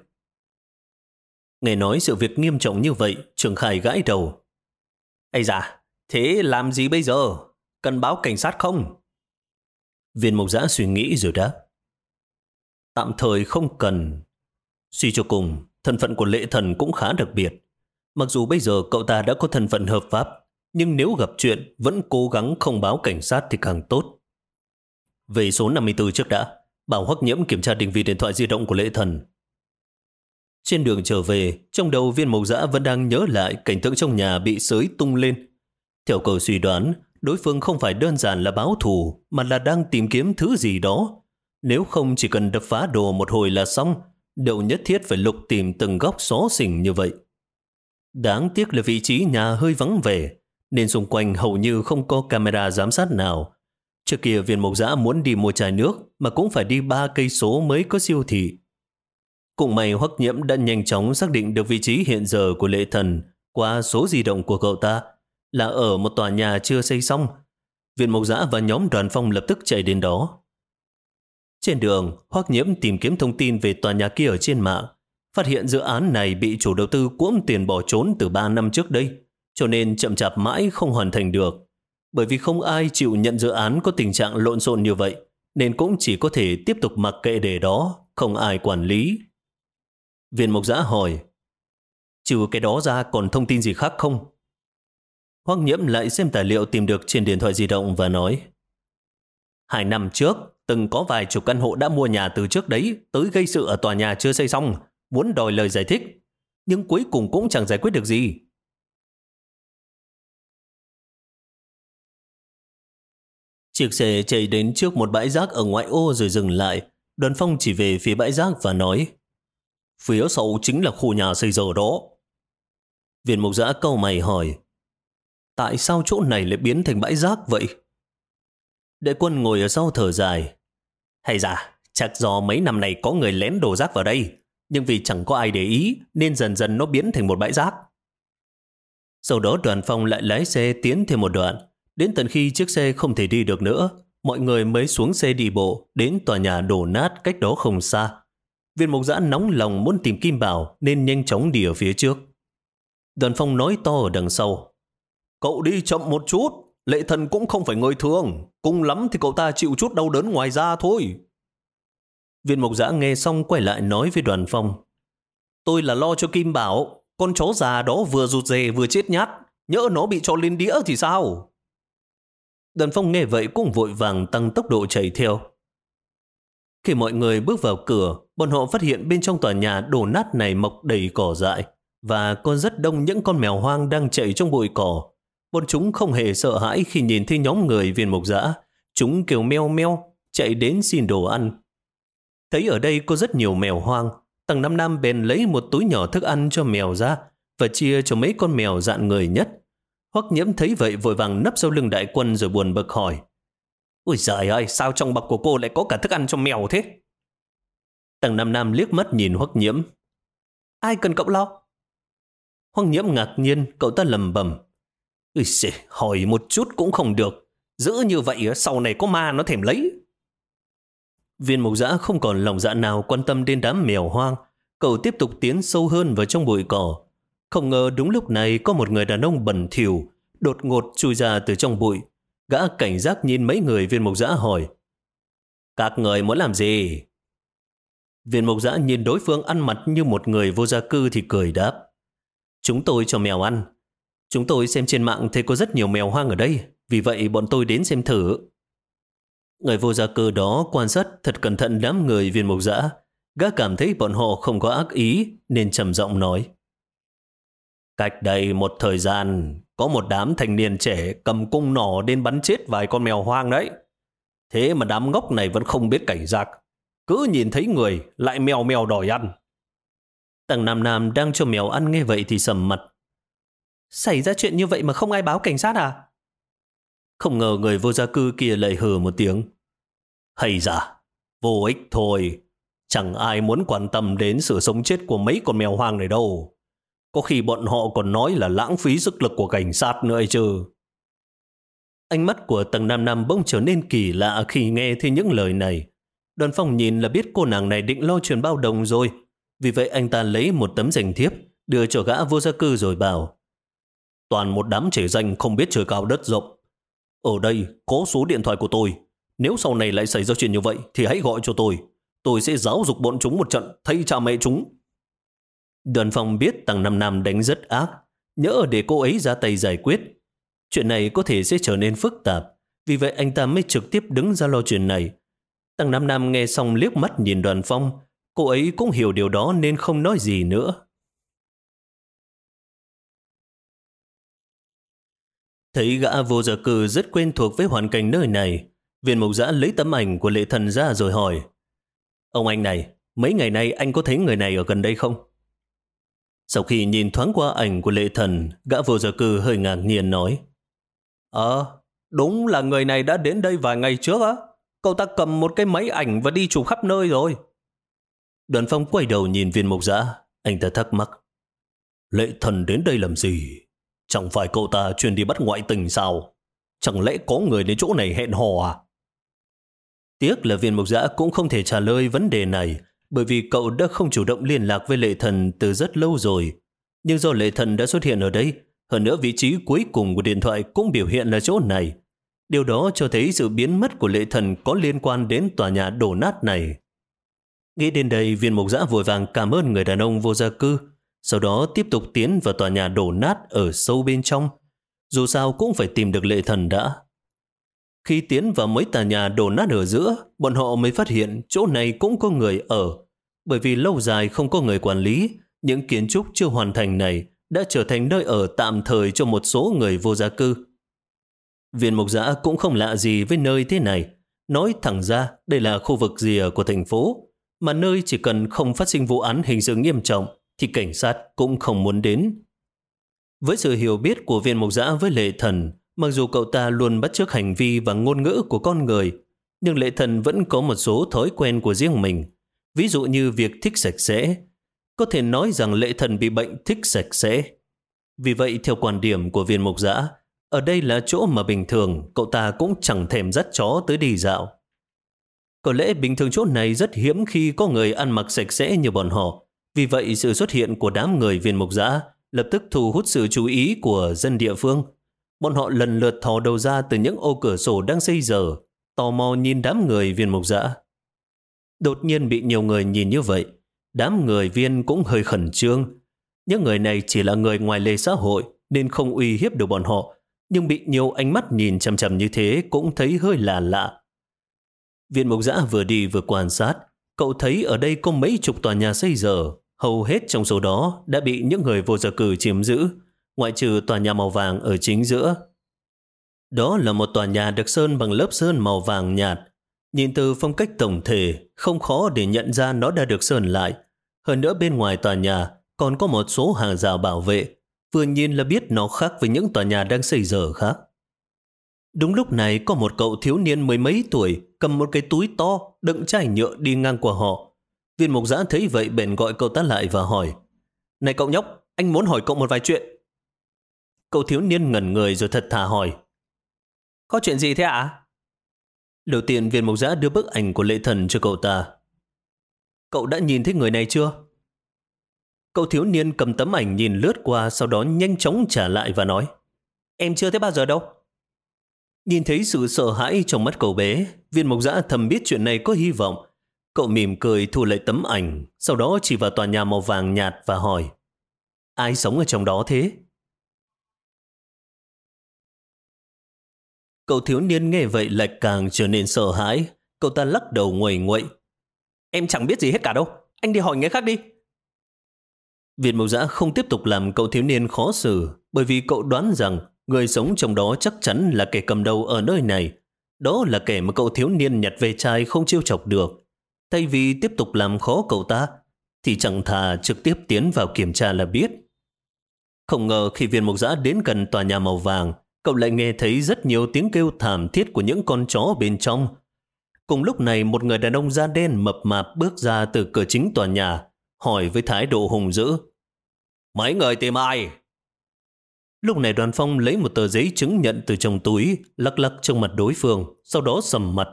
Nghe nói sự việc nghiêm trọng như vậy, Trường Khải gãi đầu. Ây da, thế làm gì bây giờ? Cần báo cảnh sát không? Viên mộc giã suy nghĩ rồi đáp. Tạm thời không cần. Suy cho cùng, thân phận của lệ thần cũng khá đặc biệt. Mặc dù bây giờ cậu ta đã có thân phận hợp pháp, nhưng nếu gặp chuyện vẫn cố gắng không báo cảnh sát thì càng tốt. Về số 54 trước đã, bảo Hoắc Nhiễm kiểm tra định vị điện thoại di động của lệ thần. Trên đường trở về, trong đầu viên mộc dã vẫn đang nhớ lại cảnh tượng trong nhà bị sới tung lên. Theo cậu suy đoán, đối phương không phải đơn giản là báo thù, mà là đang tìm kiếm thứ gì đó. Nếu không chỉ cần đập phá đồ một hồi là xong, đâu nhất thiết phải lục tìm từng góc xó xỉnh như vậy. Đáng tiếc là vị trí nhà hơi vắng vẻ, nên xung quanh hầu như không có camera giám sát nào. Trước kia viên mộc giã muốn đi mua chai nước mà cũng phải đi ba cây số mới có siêu thị. Cũng may Hoắc Nhiễm đã nhanh chóng xác định được vị trí hiện giờ của lệ thần qua số di động của cậu ta là ở một tòa nhà chưa xây xong. Viện Mộc Giã và nhóm đoàn phong lập tức chạy đến đó. Trên đường, Hoắc Nhiễm tìm kiếm thông tin về tòa nhà kia ở trên mạng, phát hiện dự án này bị chủ đầu tư cuỗm tiền bỏ trốn từ 3 năm trước đây, cho nên chậm chạp mãi không hoàn thành được. Bởi vì không ai chịu nhận dự án có tình trạng lộn xộn như vậy, nên cũng chỉ có thể tiếp tục mặc kệ để đó, không ai quản lý. Viên mộc giã hỏi, trừ cái đó ra còn thông tin gì khác không? Hoắc nhiễm lại xem tài liệu tìm được trên điện thoại di động và nói, Hai năm trước, từng có vài chục căn hộ đã mua nhà từ trước đấy tới gây sự ở tòa nhà chưa xây xong, muốn đòi lời giải thích, nhưng cuối cùng cũng chẳng giải quyết được gì. Chiếc xe chạy đến trước một bãi rác ở ngoại ô rồi dừng lại. Đoàn phong chỉ về phía bãi rác và nói Phía sau chính là khu nhà xây giờ đó. Viện mục giã câu mày hỏi Tại sao chỗ này lại biến thành bãi rác vậy? đại quân ngồi ở sau thở dài. Hay dạ, chắc do mấy năm này có người lén đổ rác vào đây, nhưng vì chẳng có ai để ý nên dần dần nó biến thành một bãi rác. Sau đó đoàn phong lại lái xe tiến thêm một đoạn, đến tận khi chiếc xe không thể đi được nữa, mọi người mới xuống xe đi bộ đến tòa nhà đổ nát cách đó không xa. Viên mục giã nóng lòng muốn tìm Kim Bảo nên nhanh chóng đi ở phía trước. Đoàn phong nói to ở đằng sau. Cậu đi chậm một chút, lệ thần cũng không phải người thường. Cùng lắm thì cậu ta chịu chút đau đớn ngoài da thôi. Viên Mộc giã nghe xong quay lại nói với đoàn phong. Tôi là lo cho Kim Bảo, con chó già đó vừa rụt rè vừa chết nhát. Nhỡ nó bị cho lên đĩa thì sao? Đoàn phong nghe vậy cũng vội vàng tăng tốc độ chạy theo. Khi mọi người bước vào cửa, bọn họ phát hiện bên trong tòa nhà đổ nát này mọc đầy cỏ dại và có rất đông những con mèo hoang đang chạy trong bụi cỏ. Bọn chúng không hề sợ hãi khi nhìn thấy nhóm người viên mục dã. Chúng kêu meo meo, chạy đến xin đồ ăn. Thấy ở đây có rất nhiều mèo hoang, tầng năm nam bèn lấy một túi nhỏ thức ăn cho mèo ra và chia cho mấy con mèo dạn người nhất. Hoắc nhiễm thấy vậy vội vàng nấp sau lưng đại quân rồi buồn bực hỏi. Ôi giời ơi, sao trong bọc của cô lại có cả thức ăn cho mèo thế? Tầng năm nam liếc mắt nhìn Hoắc nhiễm. Ai cần cậu lo? Hoắc nhiễm ngạc nhiên, cậu ta lầm bầm. Ui xì, hỏi một chút cũng không được. Giữ như vậy ờ, sau này có ma nó thèm lấy. Viên mục giã không còn lòng dạ nào quan tâm đến đám mèo hoang. Cậu tiếp tục tiến sâu hơn vào trong bụi cỏ. Không ngờ đúng lúc này có một người đàn ông bẩn thỉu đột ngột chui ra từ trong bụi. Gã cảnh giác nhìn mấy người viên mục giã hỏi. Các người muốn làm gì? Viên mục giã nhìn đối phương ăn mặt như một người vô gia cư thì cười đáp. Chúng tôi cho mèo ăn. Chúng tôi xem trên mạng thấy có rất nhiều mèo hoang ở đây, vì vậy bọn tôi đến xem thử. Người vô gia cư đó quan sát thật cẩn thận đám người viên mộc dã. Gã cảm thấy bọn họ không có ác ý nên trầm giọng nói. Cách đây một thời gian, có một đám thanh niên trẻ cầm cung nỏ đến bắn chết vài con mèo hoang đấy. Thế mà đám ngốc này vẫn không biết cảnh giác. Cứ nhìn thấy người lại mèo mèo đòi ăn. Tầng Nam Nam đang cho mèo ăn nghe vậy thì sầm mặt. Xảy ra chuyện như vậy mà không ai báo cảnh sát à? Không ngờ người vô gia cư kia lại hừ một tiếng. Hay giả, vô ích thôi. Chẳng ai muốn quan tâm đến sự sống chết của mấy con mèo hoang này đâu. Có khi bọn họ còn nói là lãng phí sức lực của cảnh sát nữa ấy chứ. Ánh mắt của tầng Nam Nam bỗng trở nên kỳ lạ khi nghe thấy những lời này. Đoàn phong nhìn là biết cô nàng này định lo chuyện bao đồng rồi. Vì vậy anh ta lấy một tấm danh thiếp, đưa cho gã vô gia cư rồi bảo. Toàn một đám trẻ danh không biết trời cao đất rộng. Ở đây có số điện thoại của tôi. Nếu sau này lại xảy ra chuyện như vậy thì hãy gọi cho tôi. Tôi sẽ giáo dục bọn chúng một trận thay cha mẹ chúng. Đoàn phong biết tăng Nam Nam đánh rất ác, nhớ để cô ấy ra tay giải quyết. Chuyện này có thể sẽ trở nên phức tạp, vì vậy anh ta mới trực tiếp đứng ra lo chuyện này. tăng Nam Nam nghe xong liếc mắt nhìn đoàn phong, cô ấy cũng hiểu điều đó nên không nói gì nữa. Thấy gã vô gia cư rất quen thuộc với hoàn cảnh nơi này, viên mục giã lấy tấm ảnh của lệ thần ra rồi hỏi. Ông anh này, mấy ngày nay anh có thấy người này ở gần đây không? Sau khi nhìn thoáng qua ảnh của lệ thần, gã vô gia cư hơi ngạc nhiên nói. Ờ, đúng là người này đã đến đây vài ngày trước á. Cậu ta cầm một cái máy ảnh và đi chụp khắp nơi rồi. Đoàn phong quay đầu nhìn viên mục giã, anh ta thắc mắc. Lệ thần đến đây làm gì? Chẳng phải cậu ta chuyên đi bắt ngoại tình sao? Chẳng lẽ có người đến chỗ này hẹn hò à? Tiếc là viên mục giã cũng không thể trả lời vấn đề này, bởi vì cậu đã không chủ động liên lạc với lệ thần từ rất lâu rồi. Nhưng do lệ thần đã xuất hiện ở đây, hơn nữa vị trí cuối cùng của điện thoại cũng biểu hiện là chỗ này. Điều đó cho thấy sự biến mất của lệ thần có liên quan đến tòa nhà đổ nát này. Nghĩ đến đây, viên mục giã vội vàng cảm ơn người đàn ông vô gia cư, sau đó tiếp tục tiến vào tòa nhà đổ nát ở sâu bên trong. Dù sao cũng phải tìm được lệ thần đã. Khi tiến vào mấy tòa nhà đổ nát ở giữa, bọn họ mới phát hiện chỗ này cũng có người ở. Bởi vì lâu dài không có người quản lý, những kiến trúc chưa hoàn thành này đã trở thành nơi ở tạm thời cho một số người vô gia cư. Viên mục giã cũng không lạ gì với nơi thế này. Nói thẳng ra, đây là khu vực rìa của thành phố, mà nơi chỉ cần không phát sinh vụ án hình sự nghiêm trọng thì cảnh sát cũng không muốn đến. Với sự hiểu biết của viên Mộc giã với lệ thần, mặc dù cậu ta luôn bắt chước hành vi và ngôn ngữ của con người, nhưng lệ thần vẫn có một số thói quen của riêng mình. Ví dụ như việc thích sạch sẽ. Có thể nói rằng lệ thần bị bệnh thích sạch sẽ. Vì vậy, theo quan điểm của viên Mộc giã, ở đây là chỗ mà bình thường cậu ta cũng chẳng thèm dắt chó tới đi dạo. Có lẽ bình thường chỗ này rất hiếm khi có người ăn mặc sạch sẽ như bọn họ. Vì vậy sự xuất hiện của đám người viên mục giã lập tức thu hút sự chú ý của dân địa phương. Bọn họ lần lượt thò đầu ra từ những ô cửa sổ đang xây dở, tò mò nhìn đám người viên mục giã. Đột nhiên bị nhiều người nhìn như vậy, đám người viên cũng hơi khẩn trương. Những người này chỉ là người ngoài lề xã hội nên không uy hiếp được bọn họ, nhưng bị nhiều ánh mắt nhìn chầm chầm như thế cũng thấy hơi lạ lạ. Viên mục giã vừa đi vừa quan sát, cậu thấy ở đây có mấy chục tòa nhà xây dở, hầu hết trong số đó đã bị những người vô gia cử chiếm giữ, ngoại trừ tòa nhà màu vàng ở chính giữa. Đó là một tòa nhà được sơn bằng lớp sơn màu vàng nhạt. Nhìn từ phong cách tổng thể, không khó để nhận ra nó đã được sơn lại. Hơn nữa bên ngoài tòa nhà còn có một số hàng rào bảo vệ. Vừa nhìn là biết nó khác với những tòa nhà đang xây dở khác. Đúng lúc này có một cậu thiếu niên mười mấy tuổi cầm một cái túi to đựng chai nhựa đi ngang qua họ. Viên mục giã thấy vậy bèn gọi cậu ta lại và hỏi Này cậu nhóc, anh muốn hỏi cậu một vài chuyện. Cậu thiếu niên ngẩn người rồi thật thà hỏi Có chuyện gì thế ạ? Đầu tiên viên mục giã đưa bức ảnh của lệ thần cho cậu ta. Cậu đã nhìn thấy người này chưa? Cậu thiếu niên cầm tấm ảnh nhìn lướt qua sau đó nhanh chóng trả lại và nói Em chưa thấy bao giờ đâu. Nhìn thấy sự sợ hãi trong mắt cậu bé, viên mộc giã thầm biết chuyện này có hy vọng. Cậu mỉm cười thu lại tấm ảnh, sau đó chỉ vào tòa nhà màu vàng nhạt và hỏi Ai sống ở trong đó thế? Cậu thiếu niên nghe vậy lại càng trở nên sợ hãi. Cậu ta lắc đầu nguầy nguậy. Em chẳng biết gì hết cả đâu. Anh đi hỏi người khác đi. Việt Mộc Giã không tiếp tục làm cậu thiếu niên khó xử bởi vì cậu đoán rằng Người sống trong đó chắc chắn là kẻ cầm đầu ở nơi này. Đó là kẻ mà cậu thiếu niên nhặt về trai không chiêu chọc được. Thay vì tiếp tục làm khó cậu ta, thì chẳng thà trực tiếp tiến vào kiểm tra là biết. Không ngờ khi viên mục giã đến gần tòa nhà màu vàng, cậu lại nghe thấy rất nhiều tiếng kêu thảm thiết của những con chó bên trong. Cùng lúc này một người đàn ông da đen mập mạp bước ra từ cửa chính tòa nhà, hỏi với thái độ hùng dữ. Mấy người tìm ai? Lúc này đoàn phong lấy một tờ giấy chứng nhận từ trong túi, lắc lắc trong mặt đối phương, sau đó sầm mặt.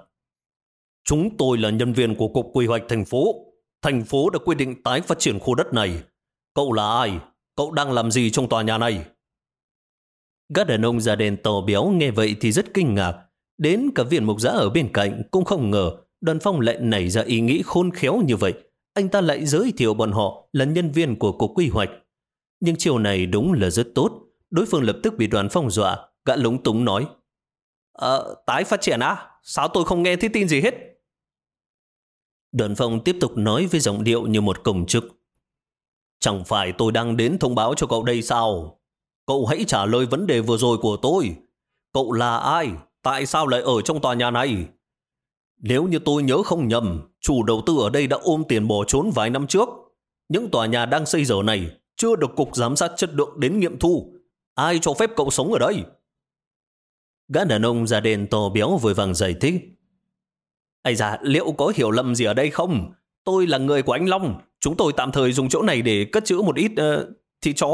Chúng tôi là nhân viên của Cục Quy hoạch thành phố. Thành phố đã quyết định tái phát triển khu đất này. Cậu là ai? Cậu đang làm gì trong tòa nhà này? gã đàn ông da đen to béo nghe vậy thì rất kinh ngạc. Đến cả viện mục giã ở bên cạnh cũng không ngờ đoàn phong lại nảy ra ý nghĩ khôn khéo như vậy. Anh ta lại giới thiệu bọn họ là nhân viên của Cục Quy hoạch. Nhưng chiều này đúng là rất tốt Đối phương lập tức bị đoàn phong dọa, gã lúng túng nói. Ờ, tái phát triển á? Sao tôi không nghe thấy tin gì hết? Đoàn phong tiếp tục nói với giọng điệu như một công chức. Chẳng phải tôi đang đến thông báo cho cậu đây sao? Cậu hãy trả lời vấn đề vừa rồi của tôi. Cậu là ai? Tại sao lại ở trong tòa nhà này? Nếu như tôi nhớ không nhầm, chủ đầu tư ở đây đã ôm tiền bỏ trốn vài năm trước. Những tòa nhà đang xây dở này chưa được cục giám sát chất lượng đến nghiệm thu Ai cho phép cậu sống ở đây? Gã đàn ông da đen to béo vội vàng giải thích. Ây da, liệu có hiểu lầm gì ở đây không? Tôi là người của anh Long. Chúng tôi tạm thời dùng chỗ này để cất chữ một ít uh, thịt chó.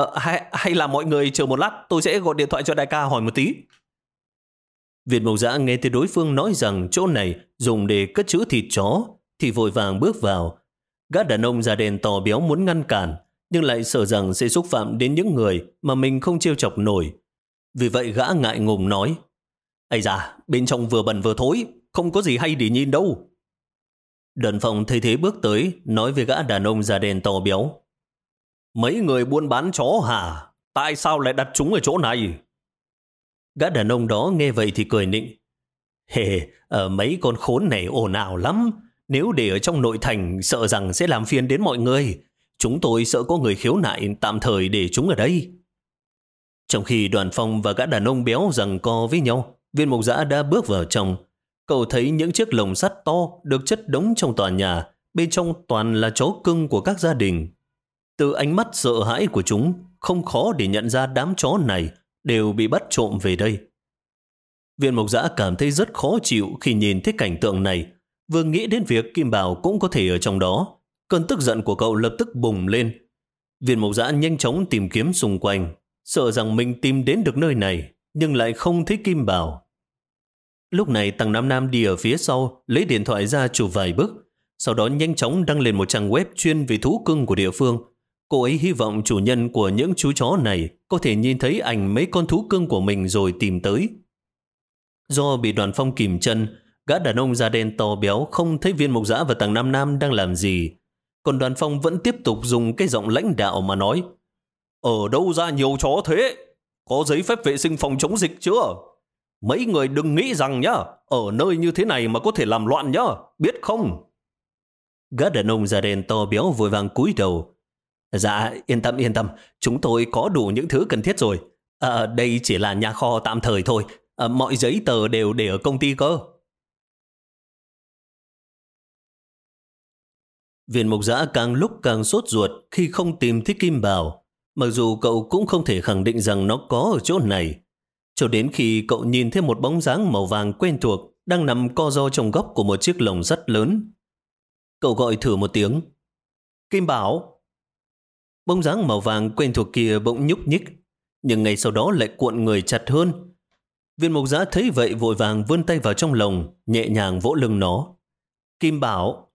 Uh, hay, hay là mọi người chờ một lát, tôi sẽ gọi điện thoại cho đại ca hỏi một tí. Việt Mộc Giã nghe thấy đối phương nói rằng chỗ này dùng để cất chữ thịt chó, thì vội vàng bước vào. Gã đàn ông da đen to béo muốn ngăn cản, nhưng lại sợ rằng sẽ xúc phạm đến những người mà mình không chiêu chọc nổi. Vì vậy gã ngại ngùng nói, Ây da, bên trong vừa bẩn vừa thối, không có gì hay để nhìn đâu. Đần phòng thấy thế bước tới, nói với gã đàn ông da đen to béo. Mấy người buôn bán chó hả? Tại sao lại đặt chúng ở chỗ này? Gã đàn ông đó nghe vậy thì cười nịnh. Hề, ở ờ, mấy con khốn này ồn ào lắm. Nếu để ở trong nội thành sợ rằng sẽ làm phiền đến mọi người. Chúng tôi sợ có người khiếu nại tạm thời để chúng ở đây. Trong khi đoàn phong và gã đàn ông béo rằng co với nhau, viên mục giã đã bước vào trong. Cậu thấy những chiếc lồng sắt to được chất đống trong tòa nhà, bên trong toàn là chó cưng của các gia đình. Từ ánh mắt sợ hãi của chúng, không khó để nhận ra đám chó này đều bị bắt trộm về đây. viện mộc giã cảm thấy rất khó chịu khi nhìn thấy cảnh tượng này. Vừa nghĩ đến việc Kim Bảo cũng có thể ở trong đó. Cơn tức giận của cậu lập tức bùng lên. Viên mộc giã nhanh chóng tìm kiếm xung quanh, sợ rằng mình tìm đến được nơi này, nhưng lại không thấy Kim Bảo. Lúc này Tăng Nam Nam đi ở phía sau, lấy điện thoại ra chụp vài bức, sau đó nhanh chóng đăng lên một trang web chuyên về thú cưng của địa phương. Cô ấy hy vọng chủ nhân của những chú chó này có thể nhìn thấy ảnh mấy con thú cưng của mình rồi tìm tới. Do bị đoàn phong kìm chân, gã đàn ông da đen to béo không thấy viên mục giã và Tăng Nam Nam đang làm gì. Còn đoàn phong vẫn tiếp tục dùng cái giọng lãnh đạo mà nói Ở đâu ra nhiều chó thế? Có giấy phép vệ sinh phòng chống dịch chưa? Mấy người đừng nghĩ rằng nhá, ở nơi như thế này mà có thể làm loạn nhá, biết không? Gã đàn ông da đen to béo vội vàng cúi đầu. Dạ, yên tâm yên tâm, chúng tôi có đủ những thứ cần thiết rồi. À, đây chỉ là nhà kho tạm thời thôi, à, mọi giấy tờ đều để ở công ty cơ. Viên mục giã càng lúc càng sốt ruột khi không tìm thấy Kim Bảo, mặc dù cậu cũng không thể khẳng định rằng nó có ở chỗ này. Cho đến khi cậu nhìn thấy một bóng dáng màu vàng quen thuộc đang nằm co ro trong góc của một chiếc lồng rất lớn. Cậu gọi thử một tiếng. Kim Bảo! Bóng dáng màu vàng quen thuộc kia bỗng nhúc nhích, nhưng ngay sau đó lại cuộn người chặt hơn. Viên mục giã thấy vậy vội vàng vươn tay vào trong lồng, nhẹ nhàng vỗ lưng nó. Kim Bảo!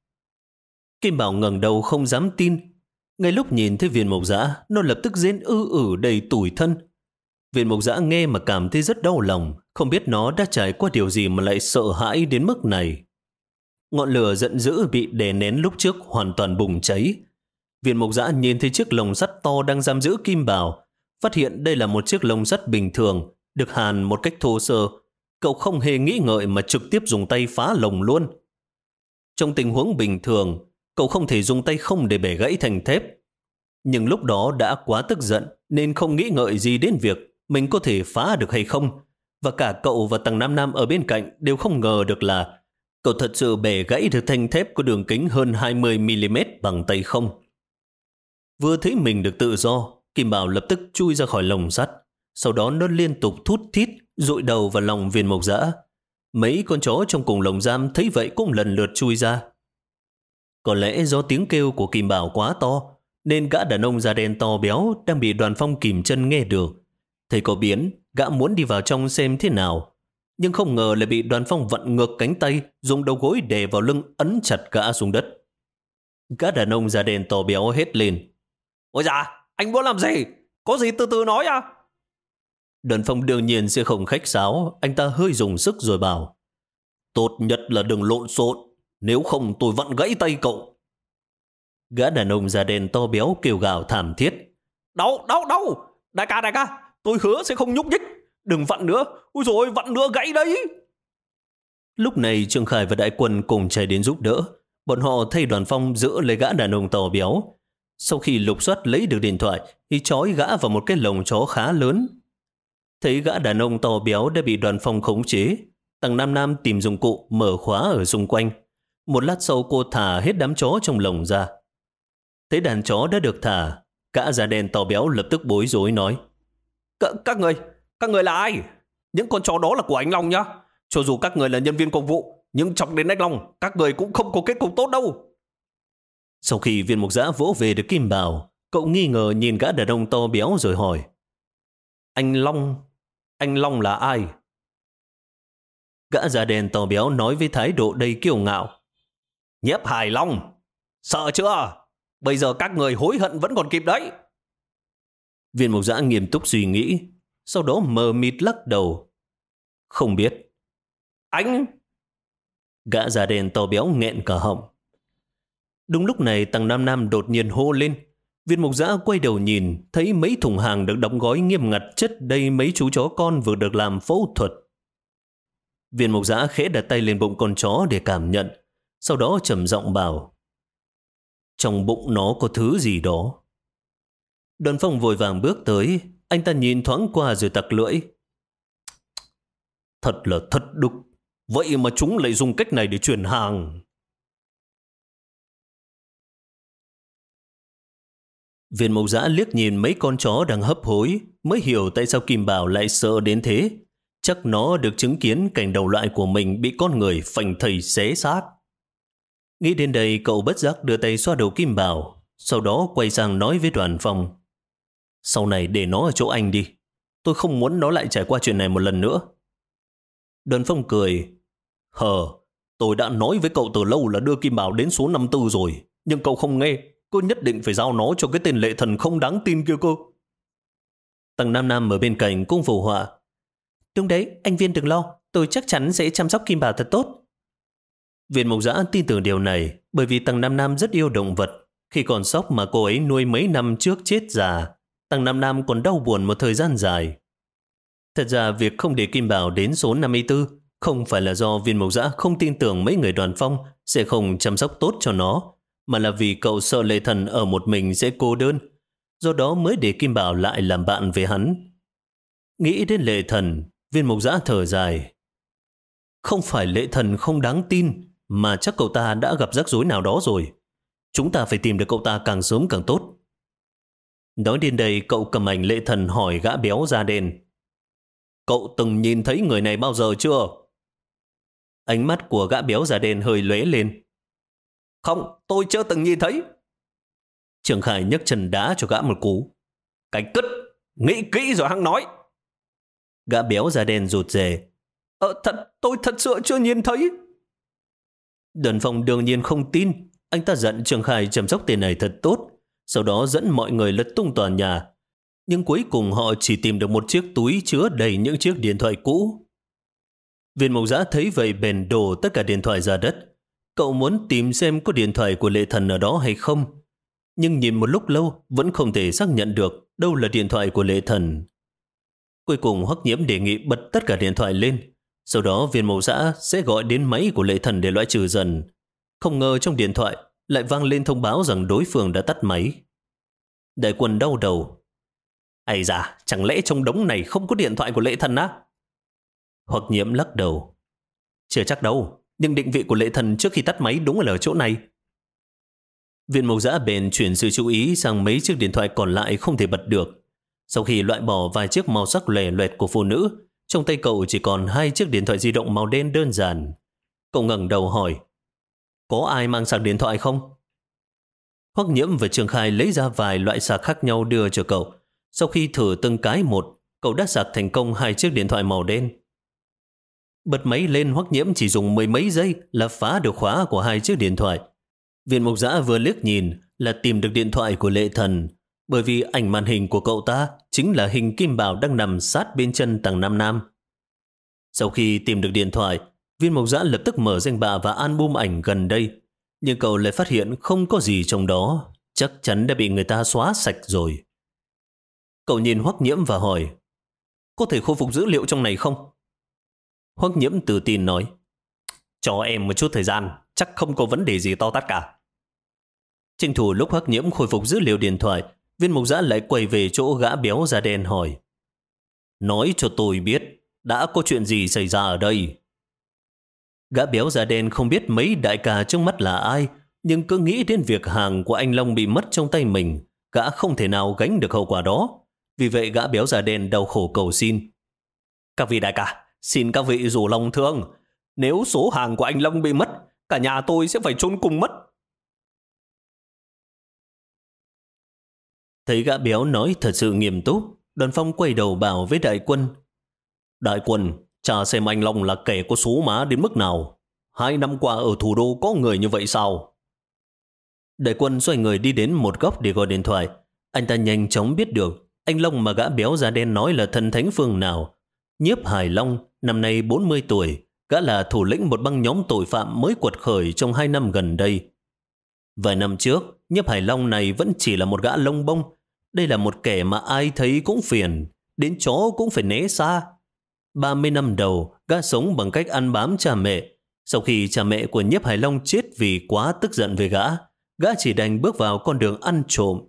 Kim Bảo ngẩng đầu không dám tin. Ngay lúc nhìn thấy viên mộc giã, nó lập tức diễn ư ử đầy tủi thân. Viên mộc giã nghe mà cảm thấy rất đau lòng, không biết nó đã trải qua điều gì mà lại sợ hãi đến mức này. Ngọn lửa giận dữ bị đè nén lúc trước hoàn toàn bùng cháy. Viên mộc giã nhìn thấy chiếc lồng sắt to đang giam giữ Kim Bảo, phát hiện đây là một chiếc lồng sắt bình thường, được hàn một cách thô sơ. Cậu không hề nghĩ ngợi mà trực tiếp dùng tay phá lồng luôn. Trong tình huống bình thường, cậu không thể dùng tay không để bẻ gãy thành thép. Nhưng lúc đó đã quá tức giận nên không nghĩ ngợi gì đến việc mình có thể phá được hay không. Và cả cậu và tầng Nam Nam ở bên cạnh đều không ngờ được là cậu thật sự bẻ gãy được thanh thép có đường kính hơn 20mm bằng tay không. Vừa thấy mình được tự do, Kim Bảo lập tức chui ra khỏi lồng sắt. Sau đó nó liên tục thút thít, rụi đầu vào lòng viên mộc dã. Mấy con chó trong cùng lồng giam thấy vậy cũng lần lượt chui ra. Có lẽ do tiếng kêu của Kim Bảo quá to, nên gã đàn ông da đen to béo đang bị đoàn phong kìm chân nghe được. Thấy có biến, gã muốn đi vào trong xem thế nào. Nhưng không ngờ lại bị đoàn phong vặn ngược cánh tay, dùng đầu gối đè vào lưng ấn chặt gã xuống đất. Gã đàn ông da đen to béo hết lên. Ôi dạ, anh muốn làm gì? Có gì từ từ nói à? Đoàn phong đương nhiên sẽ không khách sáo, anh ta hơi dùng sức rồi bảo. Tốt nhất là đừng lộn xộn, nếu không tôi vặn gãy tay cậu. Gã đàn ông da đen to béo kêu gào thảm thiết. Đau, đau, đau. Đại ca, đại ca, tôi hứa sẽ không nhúc nhích. Đừng vặn nữa. Ui rồi vặn nữa gãy đấy. Lúc này Trương Khải và đại quân cùng chạy đến giúp đỡ. Bọn họ thay đoàn phong giữ lấy gã đàn ông to béo. Sau khi lục soát lấy được điện thoại, thì trói gã vào một cái lồng chó khá lớn. Thấy gã đàn ông to béo đã bị đoàn phong khống chế, tăng Nam Nam tìm dụng cụ mở khóa ở xung quanh, một lát sau cô thả hết đám chó trong lồng ra. Thấy đàn chó đã được thả, cả già đen to béo lập tức bối rối nói. Các người, các người là ai? Những con chó đó là của anh Long nhá. Cho dù các người là nhân viên công vụ, nhưng chọc đến anh Long, các người cũng không có kết cục tốt đâu. Sau khi viên mục giã vỗ về được Kim Bảo, cậu nghi ngờ nhìn gã đàn ông to béo rồi hỏi. Anh Long, anh Long là ai? Gã già đèn to béo nói với thái độ đầy kiêu ngạo. Nhếp Hải Long, sợ chưa? Bây giờ các người hối hận vẫn còn kịp đấy. Viên mục giã nghiêm túc suy nghĩ, sau đó mờ mịt lắc đầu. Không biết. Anh! Gã già đen to béo nghẹn cả họng. Đúng lúc này Tăng Nam Nam đột nhiên hô lên. Viên mục giã quay đầu nhìn, thấy mấy thùng hàng được đóng gói nghiêm ngặt chất đầy mấy chú chó con vừa được làm phẫu thuật. Viên mục giã khẽ đặt tay lên bụng con chó để cảm nhận, sau đó trầm giọng bảo Trong bụng nó có thứ gì đó. Đoàn phong vội vàng bước tới, Anh ta nhìn thoáng qua rồi tặc lưỡi. Thật là thật đục. Vậy mà chúng lại dùng cách này để chuyển hàng. Viên mộc giã liếc nhìn mấy con chó đang hấp hối, mới hiểu tại sao Kim Bảo lại sợ đến thế. Chắc nó được chứng kiến cảnh đầu loại của mình bị con người phành thầy xé xác. Nghĩ đến đây, cậu bất giác đưa tay xoa đầu Kim Bảo, sau đó quay sang nói với đoàn phòng. Sau này để nó ở chỗ anh đi. Tôi không muốn nó lại trải qua chuyện này một lần nữa. Đơn phong cười. Hờ, tôi đã nói với cậu từ lâu là đưa Kim Bảo đến số 54 rồi, nhưng cậu không nghe. Cô nhất định phải giao nó cho cái tên lệ thần không đáng tin kia cô. Tầng Nam Nam ở bên cạnh cũng phù họa. Đúng đấy, anh Viên đừng lo, tôi chắc chắn sẽ chăm sóc Kim Bảo thật tốt. Viên Mộc Giã tin tưởng điều này bởi vì Tầng Nam Nam rất yêu động vật. Khi còn sóc mà cô ấy nuôi mấy năm trước chết già, Tăng Nam Nam còn đau buồn một thời gian dài. Thật ra việc không để Kim Bảo đến số 54 không phải là do viên mộc giã không tin tưởng mấy người đoàn phong sẽ không chăm sóc tốt cho nó, mà là vì cậu sợ lệ thần ở một mình sẽ cô đơn, do đó mới để Kim Bảo lại làm bạn với hắn. Nghĩ đến lệ thần, viên mộc giã thở dài. Không phải lệ thần không đáng tin, mà chắc cậu ta đã gặp rắc rối nào đó rồi. Chúng ta phải tìm được cậu ta càng sớm càng tốt. Nói đến đây, cậu cầm ảnh lệ thần hỏi gã béo da đen. Cậu từng nhìn thấy người này bao giờ chưa? Ánh mắt của gã béo già đen hơi lóe lên. Không, tôi chưa từng nhìn thấy. Trường Khải nhấc chân đá cho gã một cú. Cái cứt, nghĩ kỹ rồi hăng nói. Gã béo da đen rụt rè. Ờ, thật, tôi thật sự chưa nhìn thấy. Đần Phong đương nhiên không tin. Anh ta giận Trường Khải chăm sóc tiền này thật tốt. Sau đó dẫn mọi người lật tung toàn nhà. Nhưng cuối cùng họ chỉ tìm được một chiếc túi chứa đầy những chiếc điện thoại cũ. Viên mộc giã thấy vậy bèn đổ tất cả điện thoại ra đất. Cậu muốn tìm xem có điện thoại của lệ thần ở đó hay không. Nhưng nhìn một lúc lâu, vẫn không thể xác nhận được đâu là điện thoại của lệ thần. Cuối cùng Hoắc Nhiễm đề nghị bật tất cả điện thoại lên. Sau đó viên mẫu xã sẽ gọi đến máy của lệ thần để loại trừ dần. Không ngờ trong điện thoại lại vang lên thông báo rằng đối phương đã tắt máy. Đại quân đau đầu. Ây da, chẳng lẽ trong đống này không có điện thoại của lệ thần á? Hoặc nhiễm lắc đầu. Chưa chắc đâu, nhưng định vị của lệ thần trước khi tắt máy đúng là ở chỗ này. Viên mộc giã bền chuyển sự chú ý sang mấy chiếc điện thoại còn lại không thể bật được. Sau khi loại bỏ vài chiếc màu sắc lẻ loẹt của phụ nữ, trong tay cậu chỉ còn hai chiếc điện thoại di động màu đen đơn giản. Cậu ngẩng đầu hỏi, có ai mang sạc điện thoại không? Hoắc nhiễm và Trường Khai lấy ra vài loại sạc khác nhau đưa cho cậu. Sau khi thử từng cái một, cậu đã sạc thành công hai chiếc điện thoại màu đen. Bật máy lên Hoắc nhiễm chỉ dùng mười mấy giây là phá được khóa của hai chiếc điện thoại. Viện mục giã vừa liếc nhìn là tìm được điện thoại của lệ thần, bởi vì ảnh màn hình của cậu ta chính là hình kim bảo đang nằm sát bên chân tầng Nam Nam. Sau khi tìm được điện thoại, viên mộc giã lập tức mở danh bạ và album ảnh gần đây, nhưng cậu lại phát hiện không có gì trong đó, chắc chắn đã bị người ta xóa sạch rồi. Cậu nhìn Hoắc Nhiễm và hỏi, có thể khôi phục dữ liệu trong này không? Hoắc Nhiễm tự tin nói, cho em một chút thời gian, chắc không có vấn đề gì to tát cả. Tranh thủ lúc Hoắc Nhiễm khôi phục dữ liệu điện thoại, viên mục giã lại quay về chỗ gã béo da đen hỏi, nói cho tôi biết, đã có chuyện gì xảy ra ở đây? Gã béo da đen không biết mấy đại ca trước mắt là ai, nhưng cứ nghĩ đến việc hàng của anh Long bị mất trong tay mình, gã không thể nào gánh được hậu quả đó. Vì vậy gã béo da đen đau khổ cầu xin. Các vị đại ca, xin các vị rủ lòng thương. Nếu số hàng của anh Long bị mất, cả nhà tôi sẽ phải trốn cùng mất. Thấy gã béo nói thật sự nghiêm túc, đoàn phong quay đầu bảo với đại quân. Đại quân, Cha xem anh Long là kẻ có số má đến mức nào. Hai năm qua ở thủ đô có người như vậy sao? Đại quân xoay người đi đến một góc để gọi điện thoại. Anh ta nhanh chóng biết được anh Long mà gã béo da đen nói là thần thánh phương nào. Nhiếp Hải Long, năm nay 40 tuổi, gã là thủ lĩnh một băng nhóm tội phạm mới quật khởi trong hai năm gần đây. Vài năm trước, Nhiếp Hải Long này vẫn chỉ là một gã lông bông. Đây là một kẻ mà ai thấy cũng phiền, đến chó cũng phải né xa. 30 năm đầu, gã sống bằng cách ăn bám cha mẹ. Sau khi cha mẹ của Nhiếp Hải Long chết vì quá tức giận về gã, gã chỉ đành bước vào con đường ăn trộm.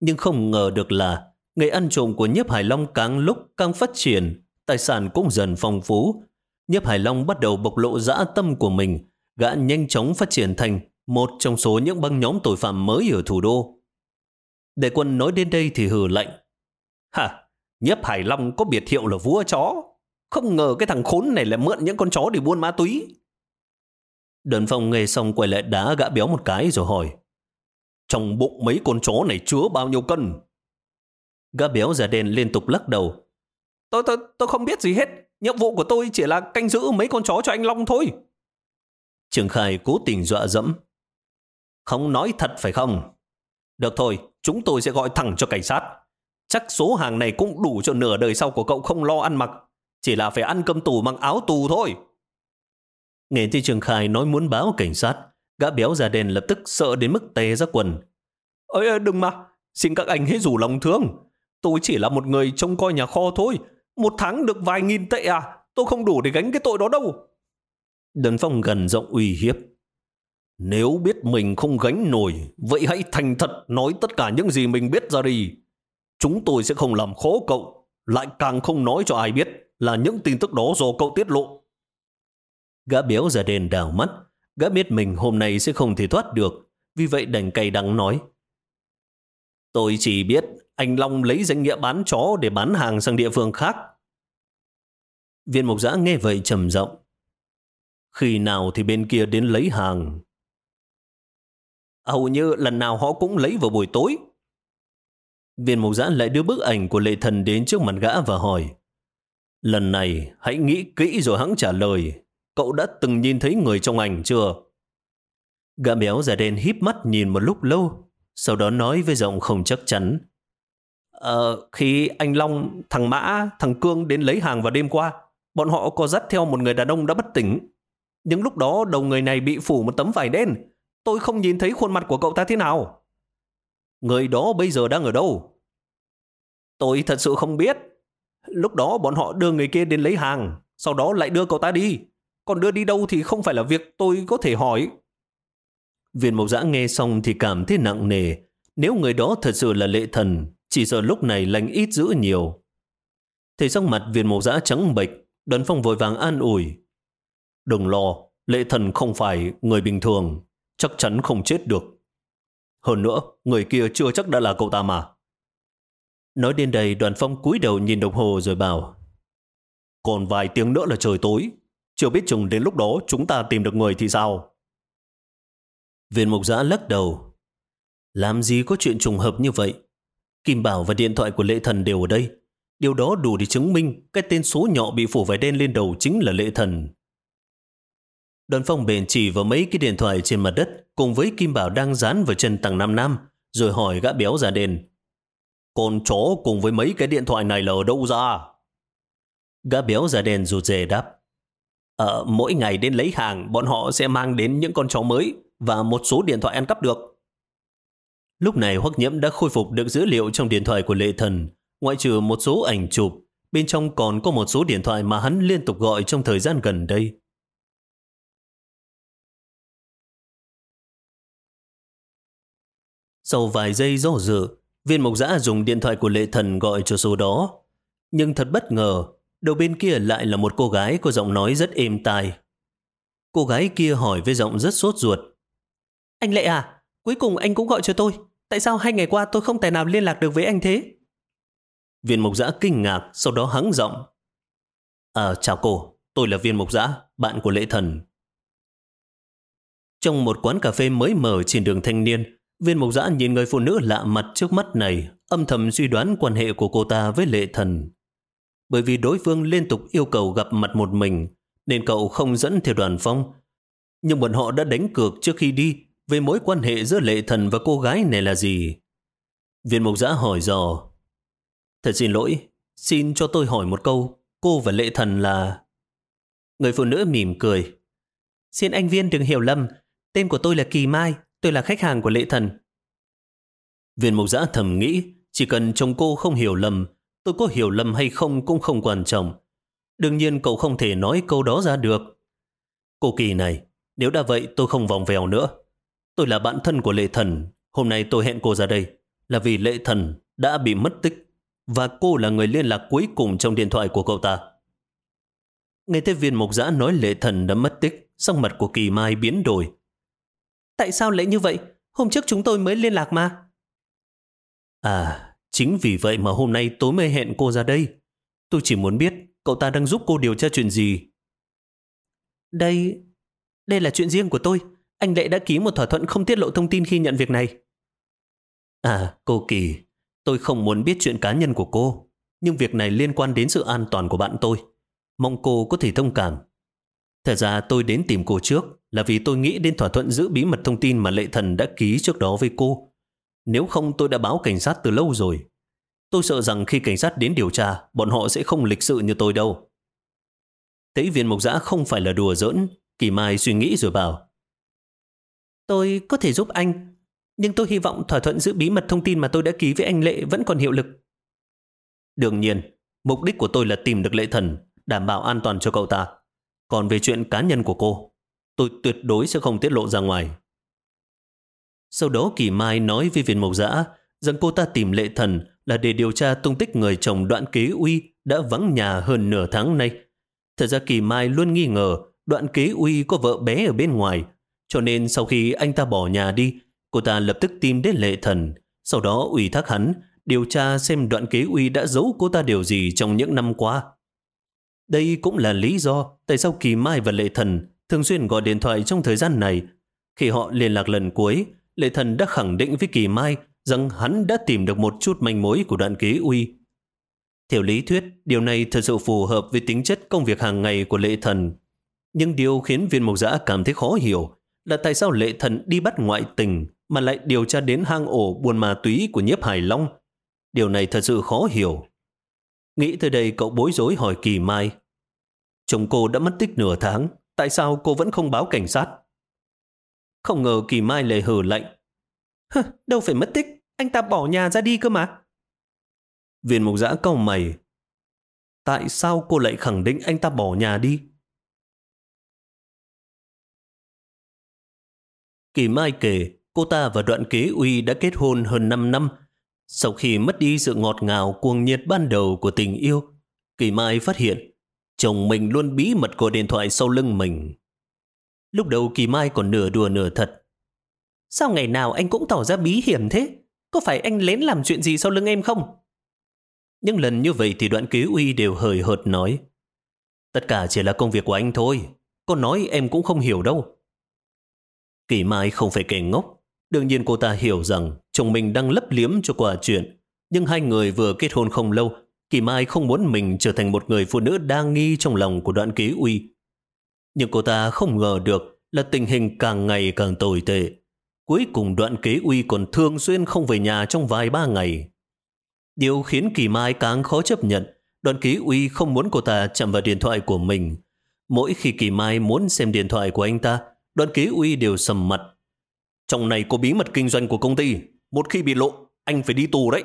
Nhưng không ngờ được là nghề ăn trộm của nhiếp Hải Long càng lúc càng phát triển, tài sản cũng dần phong phú. Nhiếp Hải Long bắt đầu bộc lộ dã tâm của mình, gã nhanh chóng phát triển thành một trong số những băng nhóm tội phạm mới ở thủ đô. Đại quân nói đến đây thì hừ lạnh. Hả, nhiếp Hải Long có biệt hiệu là vua chó. Không ngờ cái thằng khốn này lại mượn những con chó để buôn ma túy. Đơn phong nghe xong quay lại đá gã béo một cái rồi hỏi. Trong bụng mấy con chó này chứa bao nhiêu cân? Gã béo già đen liên tục lắc đầu. Tôi, tôi, tôi không biết gì hết. Nhiệm vụ của tôi chỉ là canh giữ mấy con chó cho anh Long thôi. Trường Khai cố tình dọa dẫm. Không nói thật phải không? Được thôi, chúng tôi sẽ gọi thẳng cho cảnh sát. Chắc số hàng này cũng đủ cho nửa đời sau của cậu không lo ăn mặc. Chỉ là phải ăn cơm tù mặc áo tù thôi. Nghe thấy Trường Khai nói muốn báo cảnh sát, gã béo già đen lập tức sợ đến mức tê ra quần. Ơi đừng mà, xin các anh hãy rủ lòng thương. Tôi chỉ là một người trông coi nhà kho thôi. Một tháng được vài nghìn tệ à? Tôi không đủ để gánh cái tội đó đâu. Đơn Phong gần rộng uy hiếp. Nếu biết mình không gánh nổi, vậy hãy thành thật nói tất cả những gì mình biết ra đi. Chúng tôi sẽ không làm khó cậu, lại càng không nói cho ai biết là những tin tức đó do cậu tiết lộ. Gã béo ra đền đào mắt, gã biết mình hôm nay sẽ không thể thoát được, vì vậy đành cay đắng nói. Tôi chỉ biết anh Long lấy danh nghĩa bán chó để bán hàng sang địa phương khác. Viên mục giã nghe vậy trầm rộng. Khi nào thì bên kia đến lấy hàng? Hầu như lần nào họ cũng lấy vào buổi tối. Viên mục giã lại đưa bức ảnh của lệ thần đến trước mặt gã và hỏi. Lần này hãy nghĩ kỹ rồi hãng trả lời. Cậu đã từng nhìn thấy người trong ảnh chưa? Gã béo già đen híp mắt nhìn một lúc lâu, sau đó nói với giọng không chắc chắn. Ờ, khi anh Long, thằng Mã, thằng Cương đến lấy hàng vào đêm qua, bọn họ có dắt theo một người đàn ông đã bất tỉnh. Nhưng lúc đó đầu người này bị phủ một tấm vải đen. Tôi không nhìn thấy khuôn mặt của cậu ta thế nào. Người đó bây giờ đang ở đâu? Tôi thật sự không biết. Lúc đó bọn họ đưa người kia đến lấy hàng, sau đó lại đưa cậu ta đi. Còn đưa đi đâu thì không phải là việc tôi có thể hỏi. Viên mộc giã nghe xong thì cảm thấy nặng nề. Nếu người đó thật sự là lệ thần, chỉ sợ lúc này lành ít dữ nhiều. Thấy sắc mặt viên mộc giã trắng bệch, đấn phong vội vàng an ủi. Đừng lo, lệ thần không phải người bình thường, chắc chắn không chết được. Hơn nữa, người kia chưa chắc đã là cậu ta mà. Nói đến đây, đoàn phong cúi đầu nhìn đồng hồ rồi bảo Còn vài tiếng nữa là trời tối, chưa biết chừng đến lúc đó chúng ta tìm được người thì sao? Viên mục giã lắc đầu. Làm gì có chuyện trùng hợp như vậy? Kim Bảo và điện thoại của Lệ Thần đều ở đây. Điều đó đủ để chứng minh cái tên số nhỏ bị phủ vải đen lên đầu chính là Lệ Thần. Đoàn phong bền chỉ vào mấy cái điện thoại trên mặt đất cùng với Kim Bảo đang dán vào chân tầng Nam Nam rồi hỏi gã béo ra đền. Con chó cùng với mấy cái điện thoại này là ở đâu ra? Gã béo ra đền rụt rè đáp. Ờ, mỗi ngày đến lấy hàng, bọn họ sẽ mang đến những con chó mới và một số điện thoại ăn cắp được. Lúc này Hoắc Nhiễm đã khôi phục được dữ liệu trong điện thoại của Lệ Thần, ngoại trừ một số ảnh chụp, bên trong còn có một số điện thoại mà hắn liên tục gọi trong thời gian gần đây. Sau vài giây do dự, viên mộc giã dùng điện thoại của Lệ Thần gọi cho số đó. Nhưng thật bất ngờ, đầu bên kia lại là một cô gái có giọng nói rất êm tai. Cô gái kia hỏi với giọng rất sốt ruột. Anh Lệ à, cuối cùng anh cũng gọi cho tôi. Tại sao hai ngày qua tôi không thể nào liên lạc được với anh thế? Viên mục giã kinh ngạc, sau đó hắng giọng. À, chào cô, tôi là viên mục giã, bạn của lễ thần. Trong một quán cà phê mới mở trên đường thanh niên, viên mục giã nhìn người phụ nữ lạ mặt trước mắt này, âm thầm suy đoán quan hệ của cô ta với lệ thần. Bởi vì đối phương liên tục yêu cầu gặp mặt một mình, nên cậu không dẫn theo đoàn phong. Nhưng bọn họ đã đánh cược trước khi đi về mối quan hệ giữa lệ thần và cô gái này là gì. Viên mục giã hỏi dò. Thật xin lỗi, xin cho tôi hỏi một câu, cô và lệ thần là... Người phụ nữ mỉm cười. Xin anh Viên đừng hiểu lầm, tên của tôi là Kỳ Mai, tôi là khách hàng của lệ thần. Viên mục giã thầm nghĩ, chỉ cần chồng cô không hiểu lầm, tôi có hiểu lầm hay không cũng không quan trọng. Đương nhiên cậu không thể nói câu đó ra được. Cô Kỳ này, nếu đã vậy tôi không vòng vèo nữa. Tôi là bạn thân của Lệ Thần. Hôm nay tôi hẹn cô ra đây là vì Lệ Thần đã bị mất tích và cô là người liên lạc cuối cùng trong điện thoại của cậu ta. Nghe thấy viên mục giã nói lệ thần đã mất tích, sắc mặt của Kỳ Mai biến đổi. Tại sao lại như vậy? Hôm trước chúng tôi mới liên lạc mà. À, chính vì vậy mà hôm nay tối mới hẹn cô ra đây. Tôi chỉ muốn biết cậu ta đang giúp cô điều tra chuyện gì. Đây, đây là chuyện riêng của tôi. Anh Lệ đã ký một thỏa thuận không tiết lộ thông tin khi nhận việc này. À, cô Kỳ, tôi không muốn biết chuyện cá nhân của cô, nhưng việc này liên quan đến sự an toàn của bạn tôi. Mong cô có thể thông cảm. Thật ra tôi đến tìm cô trước là vì tôi nghĩ đến thỏa thuận giữ bí mật thông tin mà Lệ Thần đã ký trước đó với cô. Nếu không tôi đã báo cảnh sát từ lâu rồi. Tôi sợ rằng khi cảnh sát đến điều tra, bọn họ sẽ không lịch sự như tôi đâu. Thấy viên mộc giã không phải là đùa giỡn, Kỳ Mai suy nghĩ rồi bảo. Tôi có thể giúp anh, nhưng tôi hy vọng thỏa thuận giữ bí mật thông tin mà tôi đã ký với anh Lệ vẫn còn hiệu lực. Đương nhiên, mục đích của tôi là tìm được Lệ Thần, đảm bảo an toàn cho cậu ta. Còn về chuyện cá nhân của cô, tôi tuyệt đối sẽ không tiết lộ ra ngoài. Sau đó Kỳ Mai nói với viên mộc giã rằng cô ta tìm Lệ Thần là để điều tra tung tích người chồng đoạn kế uy đã vắng nhà hơn nửa tháng nay. Thật ra Kỳ Mai luôn nghi ngờ đoạn kế uy có vợ bé ở bên ngoài, cho nên sau khi anh ta bỏ nhà đi, cô ta lập tức tìm đến lệ thần, sau đó ủy thác hắn điều tra xem đoạn kế uy đã giấu cô ta điều gì trong những năm qua. Đây cũng là lý do tại sao Kỳ Mai và Lệ Thần thường xuyên gọi điện thoại trong thời gian này. Khi họ liên lạc lần cuối, Lệ Thần đã khẳng định với Kỳ Mai rằng hắn đã tìm được một chút manh mối của đoạn kế uy. Theo lý thuyết, điều này thật sự phù hợp với tính chất công việc hàng ngày của lệ thần. Nhưng điều khiến viên mộc giã cảm thấy khó hiểu là tại sao lệ thần đi bắt ngoại tình mà lại điều tra đến hang ổ buồn ma túy của nhiếp Hải Long. Điều này thật sự khó hiểu. Nghĩ tới đây cậu bối rối hỏi Kỳ Mai. Chồng cô đã mất tích nửa tháng, tại sao cô vẫn không báo cảnh sát? Không ngờ Kỳ Mai lại hờ lạnh. Hừ, đâu phải mất tích, anh ta bỏ nhà ra đi cơ mà. Viên mục giã cau mày. Tại sao cô lại khẳng định anh ta bỏ nhà đi? Kỳ Mai kể, cô ta và đoạn kế uy đã kết hôn hơn 5 năm. Sau khi mất đi sự ngọt ngào cuồng nhiệt ban đầu của tình yêu, Kỳ Mai phát hiện chồng mình luôn bí mật của điện thoại sau lưng mình. Lúc đầu Kỳ Mai còn nửa đùa nửa thật. Sao ngày nào anh cũng tỏ ra bí hiểm thế? Có phải anh lén làm chuyện gì sau lưng em không? Nhưng lần như vậy thì đoạn kế uy đều hời hợt nói. Tất cả chỉ là công việc của anh thôi. Con nói em cũng không hiểu đâu. Kỳ Mai không phải kẻ ngốc. Đương nhiên cô ta hiểu rằng chồng mình đang lấp liếm cho quả chuyện. Nhưng hai người vừa kết hôn không lâu, Kỳ Mai không muốn mình trở thành một người phụ nữ đa nghi trong lòng của đoạn Ký uy. Nhưng cô ta không ngờ được là tình hình càng ngày càng tồi tệ. Cuối cùng đoạn kế uy còn thường xuyên không về nhà trong vài ba ngày. Điều khiến Kỳ Mai càng khó chấp nhận, Đoạn ký uy không muốn cô ta chạm vào điện thoại của mình. Mỗi khi Kỳ Mai muốn xem điện thoại của anh ta, Đoạn ký uy đều sầm mặt. Trong này có bí mật kinh doanh của công ty, một khi bị lộ, anh phải đi tù đấy.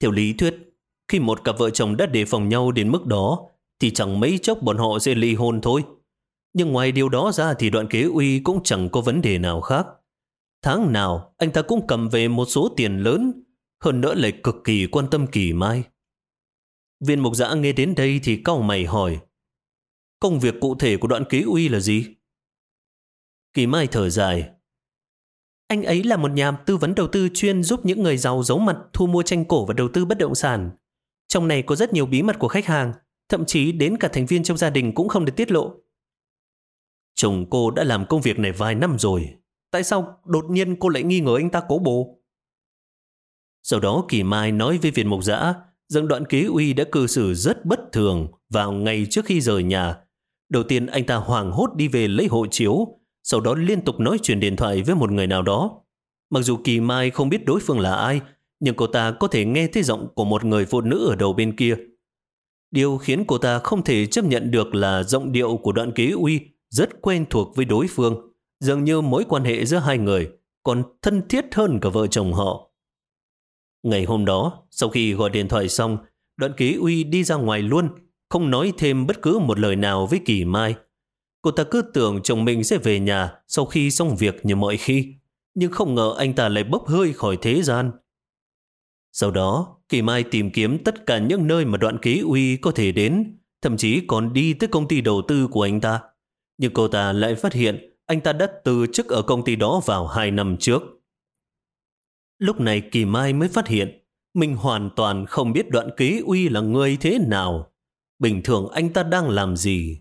Theo lý thuyết, khi một cặp vợ chồng đã đề phòng nhau đến mức đó, thì chẳng mấy chốc bọn họ sẽ ly hôn thôi. Nhưng ngoài điều đó ra thì đoạn kế uy cũng chẳng có vấn đề nào khác. Tháng nào, anh ta cũng cầm về một số tiền lớn hơn nữa lại cực kỳ quan tâm Kỳ Mai. Viên mục giã nghe đến đây thì cau mày hỏi, công việc cụ thể của đoạn kế uy là gì? Kỳ Mai thở dài, anh ấy là một nhà tư vấn đầu tư chuyên giúp những người giàu giấu mặt thu mua tranh cổ và đầu tư bất động sản. Trong này có rất nhiều bí mật của khách hàng, thậm chí đến cả thành viên trong gia đình cũng không được tiết lộ. Chồng cô đã làm công việc này vài năm rồi. Tại sao đột nhiên cô lại nghi ngờ anh ta cố bồ? Sau đó Kỳ Mai nói với Việt Mộc Giã rằng đoạn kế uy đã cư xử rất bất thường vào ngày trước khi rời nhà. Đầu tiên anh ta hoàng hốt đi về lấy hộ chiếu, sau đó liên tục nói chuyện điện thoại với một người nào đó. Mặc dù Kỳ Mai không biết đối phương là ai, nhưng cô ta có thể nghe thấy giọng của một người phụ nữ ở đầu bên kia. Điều khiến cô ta không thể chấp nhận được là giọng điệu của đoạn kế uy rất quen thuộc với đối phương, dường như mối quan hệ giữa hai người còn thân thiết hơn cả vợ chồng họ. Ngày hôm đó, sau khi gọi điện thoại xong, đoạn ký uy đi ra ngoài luôn, không nói thêm bất cứ một lời nào với Kỳ Mai. Cô ta cứ tưởng chồng mình sẽ về nhà sau khi xong việc như mọi khi, nhưng không ngờ anh ta lại bốc hơi khỏi thế gian. Sau đó, Kỳ Mai tìm kiếm tất cả những nơi mà đoạn ký uy có thể đến, thậm chí còn đi tới công ty đầu tư của anh ta. Nhưng cô ta lại phát hiện anh ta đã từ chức ở công ty đó vào hai năm trước. Lúc này Kỳ Mai mới phát hiện mình hoàn toàn không biết đoạn ký uy là người thế nào. Bình thường anh ta đang làm gì?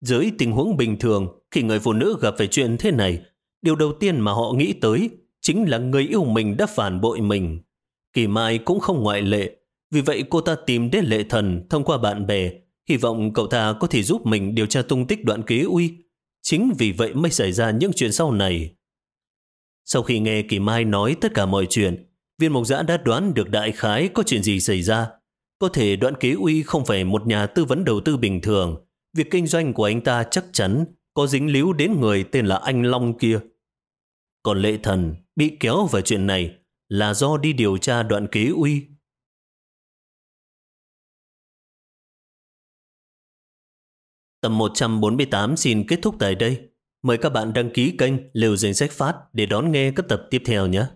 Dưới tình huống bình thường, khi người phụ nữ gặp phải chuyện thế này, điều đầu tiên mà họ nghĩ tới chính là người yêu mình đã phản bội mình. Kỳ Mai cũng không ngoại lệ, vì vậy cô ta tìm đến lệ thần thông qua bạn bè, hy vọng cậu ta có thể giúp mình điều tra tung tích đoạn kế uy. Chính vì vậy mới xảy ra những chuyện sau này. Sau khi nghe Kỳ Mai nói tất cả mọi chuyện, viên mộc giã đã đoán được đại khái có chuyện gì xảy ra. Có thể đoạn kế uy không phải một nhà tư vấn đầu tư bình thường. Việc kinh doanh của anh ta chắc chắn có dính líu đến người tên là anh Long kia. Còn lệ thần bị kéo vào chuyện này là do đi điều tra đoạn kế uy. Tập 148 xin kết thúc tại đây. Mời các bạn đăng ký kênh Liều Danh Sách Phát để đón nghe các tập tiếp theo nhé.